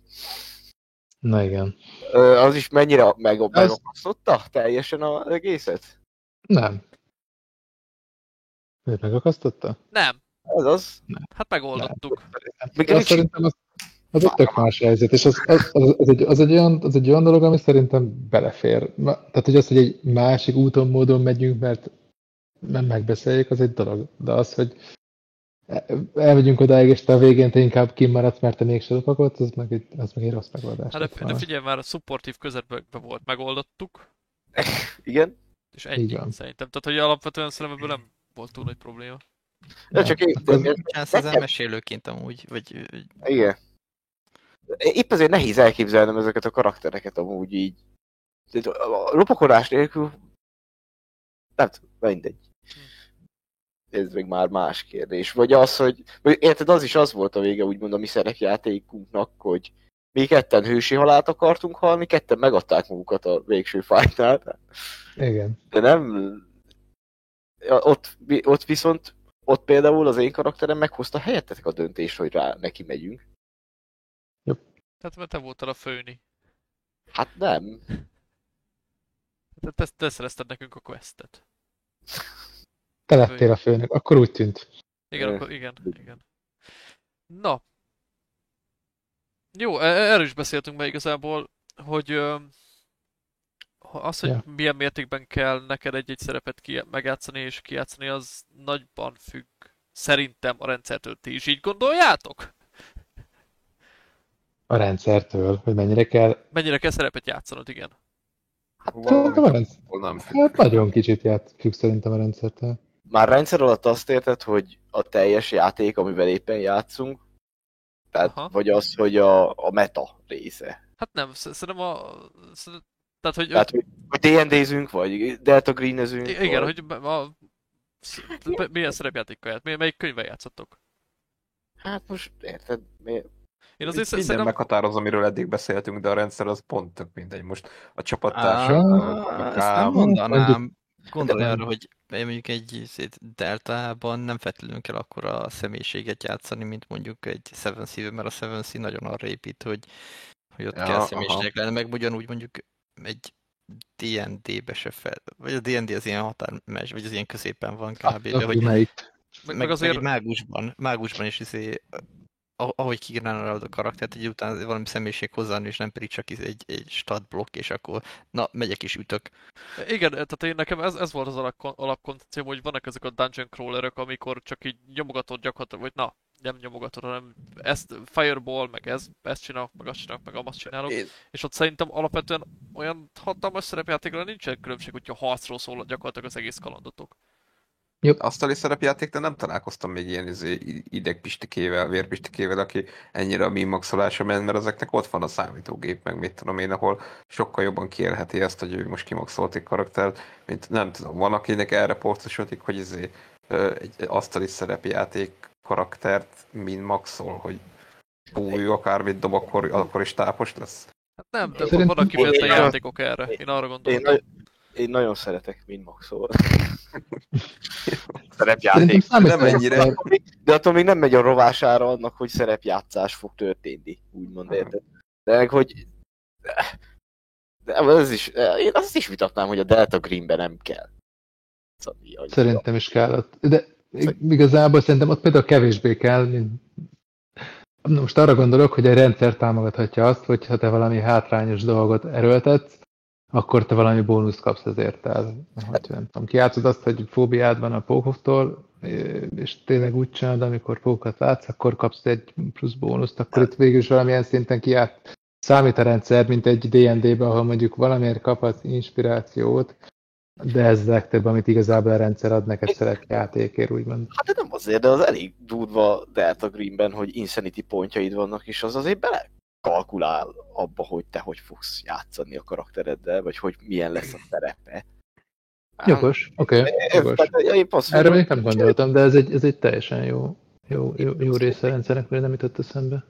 Na igen. Ö, Az is mennyire meg, megakasztotta teljesen az egészet? Nem. Őt megakasztotta? Nem. Ez az. Hát megoldottuk. Még szerintem az, az egy tök más helyzet, és az, az, az, az, egy, az, egy olyan, az egy olyan dolog, ami szerintem belefér. Tehát, hogy az, hogy egy másik úton, módon megyünk, mert nem megbeszéljük, az egy dolog. De az, hogy elmegyünk odáig, és te a végén te inkább kimaradsz, mert te mégse lopakodsz, az meg egy, az meg egy rossz megoldás. Hát de, de figyelj már, a supportív közepben volt, megoldottuk, Igen. és ennyi szerintem. Tehát, hogy alapvetően szerintem ebből nem volt túl nagy probléma. De csak én, Az- Csinálsz ezzel mesélőként amúgy, vagy igen. épp ezért nehéz elképzelnem ezeket a karaktereket amúgy így. A lopakodás nélkül... Nem tudom, mindegy. Ez még már más kérdés. Vagy az, hogy... Vagy érted, az is az volt a vége, úgymond a mi szerepjátékunknak, hogy mi ketten hősi halált akartunk halni, ketten megadták magukat a végső fájtnál. Igen. De nem... Ott, ott viszont, ott például az én karakterem meghozta helyettetek a döntést, hogy rá neki megyünk. Tehát mert te voltál a főni. Hát nem. Te, te, te szerezted nekünk a questet. Te lettél a főnök, akkor úgy tűnt. Igen, akkor igen, igen. Na. Jó, e- erről is beszéltünk meg igazából, hogy az, hogy Ja. milyen mértékben kell neked egy-egy szerepet ki- megjátszani és kijátszani, az nagyban függ szerintem a rendszertől. Ti is így gondoljátok? A rendszertől, hogy mennyire kell. Mennyire kell szerepet játszanod, igen. Szerintem a rendszer. nem függ. Hát nagyon kicsit ját, függ szerintem a rendszertől. Már rendszer alatt azt érted, hogy a teljes játék, amivel éppen játszunk, tehát, Aha. vagy az, hogy a, a meta része. Hát nem, sz- szerintem a... sz- Tehát, hogy... Tehát, hogy, D&D-zünk, vagy Delta Greenezünk, Igen, vagy... hogy a, be- milyen szerepjátékkal ját, mely- melyik könyvvel játszottok? Hát most érted, mi... Én azért Minden szerintem... meghatározom, amiről eddig beszéltünk, de a rendszer az pont tök mindegy. Most a csapattársak, a ezt nem mondanám. Gondolj arra, hogy mondjuk egy deltában nem feltétlenül kell akkor a személyiséget játszani, mint mondjuk egy Seven Sea, mert a Seven Sea nagyon arra épít, hogy, hogy ott Ja, kell személyiségnek lenni, meg ugyanúgy mondjuk egy D&D-be se fel, vagy a D&D az ilyen határmes, vagy az ilyen középen van kb. De hogy? Meg, meg, meg azért... meg mágusban, mágusban is izé, ah- ahogy kiírnál a karaktert, egy után valami személyiség hozzá, és nem pedig csak egy, egy stat blokk, és akkor na, megyek és ütök. Igen, tehát én nekem ez, ez volt az alap, alapkoncepcióm, hogy vannak ezek a dungeon crawlerök, amikor csak így nyomogatod gyakorlatilag, vagy na, nem nyomogatod, hanem ezt fireball, meg ez, ezt csinálok, meg azt csinálok, meg azt csinálok. Én, És ott szerintem alapvetően olyan hatalmas szerepjátékra nincsen különbség, hogyha harcról szól gyakorlatilag az egész kalandotok. asztali szerepjáték, de nem találkoztam még ilyen izé, idegpistikével, vérpistikével, aki ennyire a mimmaxolásra ment, mert ezeknek ott van a számítógép, meg mit tudom én, ahol sokkal jobban kiélheti ezt, hogy ő most kimaxolt egy karaktert, mint nem tudom, van akinek erre porcosodik, hogy izé, egy asztali szerepjáték karaktert min maxol, hogy hú, ő akármit dob, akkor, akkor is tápos lesz. Hát nem, de Szerintem- vannak kifejezetten Én- játékok erre, én arra én, gondoltam. nagyon, én nagyon szeretek Minmaxol. Szerintem Szerepjáték. Nem ennyire. De attól még nem megy a rovására annak, hogy szerepjátszás fog történni, úgymond érted? De meg, hogy... De ez is, én azt is vitatnám, hogy a Delta Greenbe nem kell. Szóval. Szerintem is kell ott. De igazából szerintem ott például kevésbé kell, mint... Most arra gondolok, hogy egy rendszer támogathatja azt, hogy ha te valami hátrányos dolgot erőltetsz, akkor te valami bónuszt kapsz ezért el. Hogy nem tudom, kiátszod azt, hogy fóbiád van a pókoktól, és tényleg úgy csinálod, amikor pókokat látsz, akkor kapsz egy plusz bónuszt, akkor itt végül is valamilyen szinten kiát számít a rendszer, mint egy D&D-ben, ahol mondjuk valamiért kaphatsz inspirációt, de ez legtöbb, amit igazából a rendszer ad neked szerepjátékért, úgymond. Hát de nem azért, de az elég durva Delta Greenben, hogy Insanity pontjaid vannak, és az azért bele kalkulál abba, hogy te hogy fogsz játszani a karaktereddel, vagy hogy milyen lesz a szerepe. Jogos, oké, okay, jogos. tehát épp azt Erre még nem gondoltam, de ez egy, ez egy teljesen jó, jó, jó, jó része a rendszernek, mert nem jutott eszembe.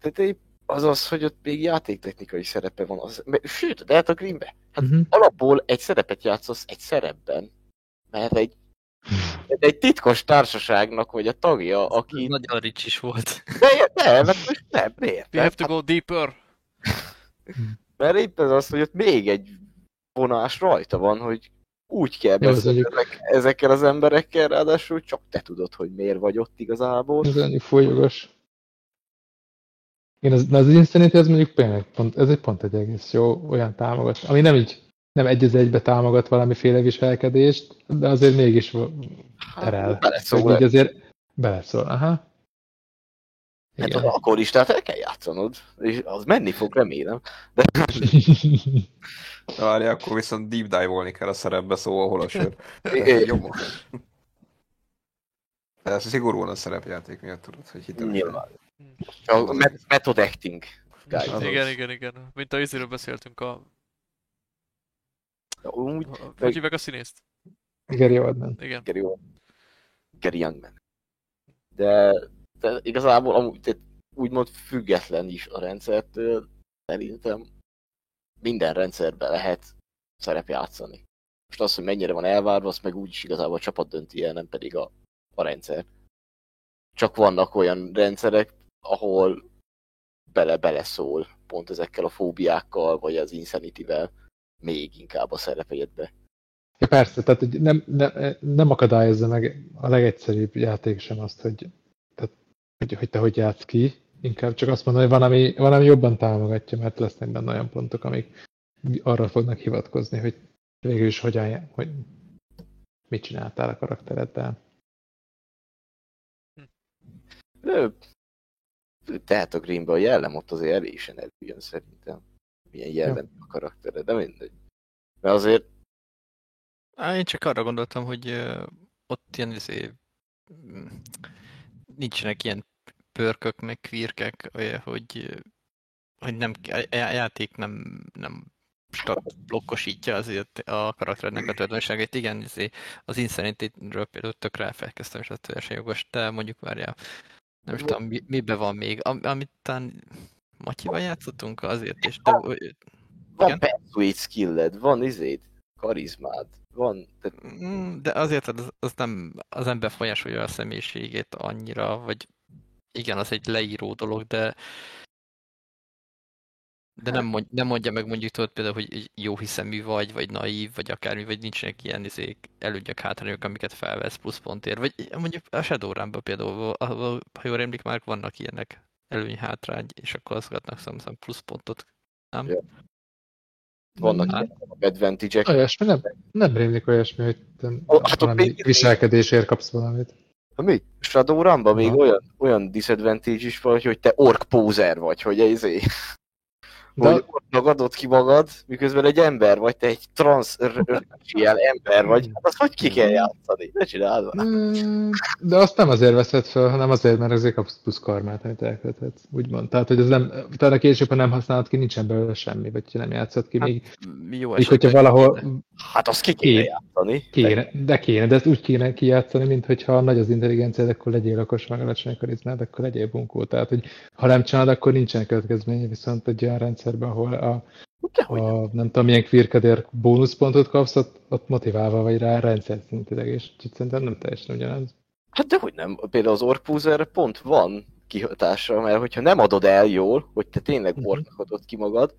Tehát épp az az, hogy ott még játéktechnikai szerepe van. Az, mert- sőt, a Delta Greenbe Hát Uh-huh. alapból egy szerepet játszasz egy szerepben, mert egy, egy titkos társaságnak vagy a tagja, aki... Nagyon rich is volt. De, de, mert most nem, miért? We have to Hát, go deeper. mert épp ez az, hogy ott még egy vonás rajta van, hogy úgy kell az beszélni ezek, ezekkel az emberekkel, ráadásul csak te tudod, hogy miért vagy ott igazából. Ez mondjuk folyogos. Én az, na az Insanity, ez mondjuk tényleg pont, ez egy pont egy egész jó olyan támogat, ami nem így, nem egy az egybe támogat valamiféle viselkedést, de azért mégis v- terel. Hát, beleszól. Így azért beleszól, aha. Hát Igen. akkor is, tehát el kell játszanod, és az menni fog, remélem. Várj, akkor viszont deep dive-olni kell a szerepbe, szóval hol a sör. Jó. De ez szigorúan a szerepjáték miatt tudod, hogy hiteles. Nyilván. A met- method acting. guide. Igen, igen, igen. Mint a izéről beszéltünk a... Úgy, a- Hogy hívják a színészt? Gary Oldman. Igen. Gary, Oldman. Gary Youngman. De, de igazából amúgy, tehát úgymond független is a rendszertől, szerintem minden rendszerben lehet szerep játszani. Most az, hogy mennyire van elvárva, azt meg úgyis igazából a csapat dönti el, nem pedig a, a rendszer. Csak vannak olyan rendszerek, ahol bele-beleszól pont ezekkel a fóbiákkal, vagy az insanity-vel még inkább a szerepegyedbe. Ja, persze, tehát hogy nem, nem, nem akadályozza meg a legegyszerűbb játék sem azt, hogy, tehát, hogy, hogy te hogy játsz ki, inkább csak azt mondom, hogy van ami, van, ami jobban támogatja, mert lesznek benne olyan pontok, amik arra fognak hivatkozni, hogy végül is hogyan, hogy mit csináltál a karaktereddel. Tehát a Greenbe a jellem ott azért elésen előjön szerintem. Milyen jellem a karaktere, de mindegy. Mert azért Á, én csak arra gondoltam, hogy ö, ott ilyen izé, mm, nincsenek ilyen pörkök, meg kvirkek, olyan, hogy, hogy nem, a a játék nem, nem stat blokkosítja azért a karakternek a tulajdonságait. Igen, izé, az Insanity-ről például tökre elfelejtkeztem, és az teljesen jogos, de mondjuk várjál, nem is tudom, mi, miben van még, Am, amit talán Matyival játszottunk azért, és de, van. Igen? persuade skilled, van izéd, karizmád, van, tehát Mm, De azért az, az nem, az nem befolyásolja a személyiségét annyira, vagy igen, az egy leíró dolog, de de nem, mond, nem mondja meg mondjuk tudod például, hogy jó hiszemű vagy, vagy naív, vagy akármi, vagy nincsenek ilyen izék, előnyök, hátrányok, amiket felvesz pluszpontért. Vagy mondjuk a Shadowrun-ban például, ahol, ha jól emlék, már vannak ilyenek előny, hátrány, és akkor azokatnak szerintem pluszpontot. Nem? Ja. vannak Hát. ilyen advantage-ek. Olyasmi, nem, nem rémlik olyasmi, hogy Ó, hát valami még- viselkedésért kapsz valamit. Ha mi? Shadowrun-ban még olyan, olyan disadvantage is van, hogy te ork poser vagy, hogy izé. De- Hogy adod ki magad, miközben egy ember vagy, te egy trans ember vagy, hát azt hogy ki kell játszani? Ne csináld már. Mm, De azt nem azért veszed fel, hanem azért, mert azért kapsz plusz karmát, amit elkölthetsz, úgymond. Tehát, hogy ez nem, talán később, ha nem használod ki, nincsen belőle semmi, vagy ha nem játszod ki, Hát, még, Jó még hogyha valahol kéne. Hát azt ki kéne Ki- játszani. kéne, de kéne, de ezt úgy kéne kijátszani, mint hogyha nagy az intelligenciád, akkor legyél okos, meg alacsony karizmád, akkor legyél bunkó. Tehát, hogy ha nem csinálod, akkor nincsen következménye, viszont egy olyan rendszerben, ahol a, Dehogy a nem tudom, milyen kvirkedér bónuszpontot kapsz, ott, ott motiválva vagy rá rendszer szintileg, és szerintem nem teljesen ugyanaz. Hát dehogy nem. Például az ork poserre pont van kihatása, mert hogyha nem adod el jól, hogy te tényleg Mhm. orknak adod ki magad,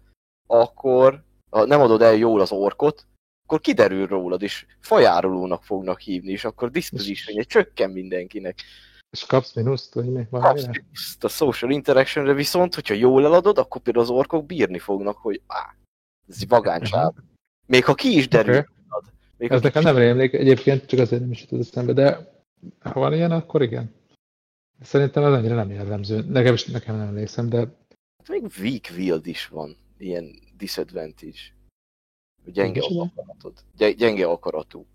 akkor ha nem adod el jól az orkot, akkor kiderül rólad, és fajárulónak fognak hívni, és akkor disposition csökken mindenkinek. És kapsz mínuszt, vagy mi? Kapsz a social interactionre viszont, hogyha jól eladod, akkor például az orkok bírni fognak, hogy á, ez vagánysáv. Még ha ki is derül. Még ha Ez nekem nem rémlik, egyébként csak azért nem is jutott eszembe, de ha van ilyen, akkor igen. Szerintem ez annyira nem jellemző. Nekem is nekem nem emlékszem, de Hát még weak willed is van, ilyen disadvantage. Gyenge akaratod. Gy- gyenge akaratú.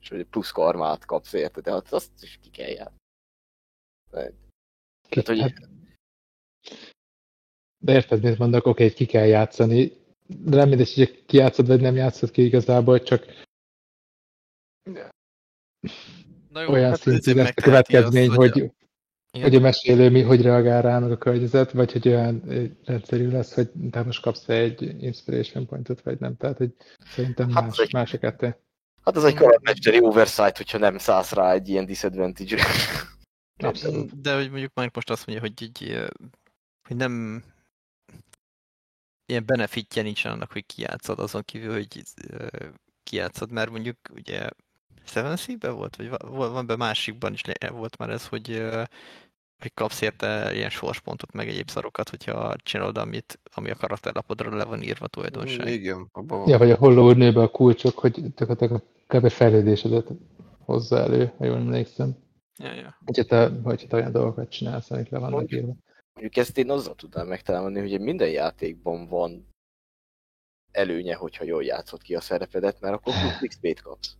És hogy plusz karmát kapsz érte, de hát azt is ki kell játszani. Tehát, hogy hát, de érted, mit mondok, oké, hogy ki kell játszani, de nem mindegy, hogy ki játszod, vagy nem játszod ki igazából, csak Na jó, olyan hát szintű lesz a következmény, azt, hogy, hogy Igen. hogy a mesélő mi, hogy reagál rá meg a környezet, vagy hogy olyan rendszerű lesz, hogy te most kapsz egy inspiration pointot, vagy nem. Tehát, hogy szerintem Hát más, egy- más a kettő. Hát ez egy kalandmesteri oversight, hogyha nem szállsz rá egy ilyen disadvantage-re. Abszolút. De hogy mondjuk Mike most azt mondja, hogy, így, hogy nem ilyen benefitje nincsen annak, hogy kijátszod, azon kívül, hogy kijátszod, mert mondjuk ugye Seven Sea-ben volt, vagy va- va- van be másikban is volt már ez, hogy, hogy kapsz érte ilyen sorspontot, meg egyéb szarokat, hogyha csinálod, amit, ami a karakterlapodra le van írva tulajdonság. Igen, abban van. Ja, vagy a Hollow a kulcsok, hogy gyakorlatilag a kb. fejlődésedet hozza elő, ha jól emlékszem. Ja, ja. Hogyha te, hogyha te olyan dolgokat csinálsz, amik le vannak írva. Mondjuk ezt én azzal tudnám megtalálni, hogy minden játékban van előnye, hogyha jól játszod ki a szerepedet, mert akkor plusz XP-t kapsz.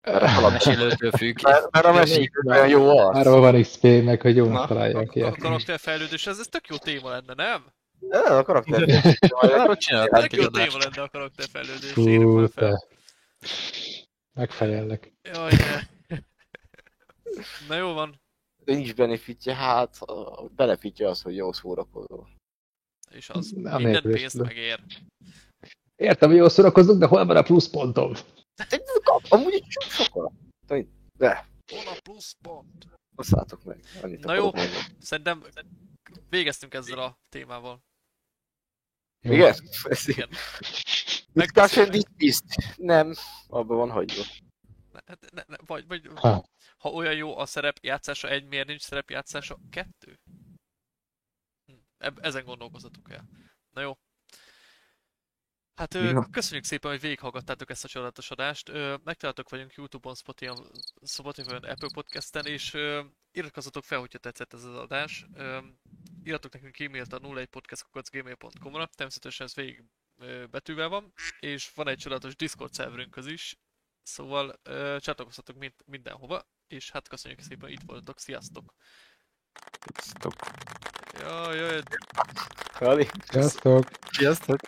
Mert a, mesélőtől függ. mert, mert a mesélő olyan jó arc. Arról van XP, meg hogy jól Na, megtalálják ki. a karakterfejlődés, ez, ez tök jó téma lenne, nem? Nem, a karakter. Arról csináltunk Tök jó téma lenne a karakterfejlődés, már. Megfejellek. Jaj, ne. Na jó van, Nincs benefitje, hát a benefitje az, hogy jó szórakozó. és az Nem, minden pénzt megér. Értem, hogy jól szórakozunk, de hol van a pluszpontom? Hát, kap, amúgy egy csak sokkal. De, Hol a plusz pont? basszátok meg. Annyit Na jó. Szerintem végeztünk ezzel a témával. Igen? Igen. Discussion dismissed. Nem, abban van hagyva. Ne, hát ne, ne, vagy, vagy Ha. Ha olyan jó a szerep játszása egy, miért nincs szerep játszása kettő? Hm, ezen gondolkozhatunk el. Na jó. Hát ö, köszönjük szépen, hogy végighallgattátok ezt a csodálatos adást. Ö, Megtaláltok vagyunk Youtube-on, Spotify-on, Spotify-on, Apple Podcast-en, és ö, iratkozzatok fel, hogyha tetszett ez az adás. Ö, Írjatok nekünk e-mailt a 01podcast.gmail.com-ra, természetesen ez végig betűvel van, és van egy csodálatos Discord szerverünk az is, szóval ö, csatlakozhatok mind, mindenhova, és hát köszönjük szépen, hogy itt voltatok, sziasztok! Stop. Jaj, jaj, Kali. Sziasztok! Sziasztok!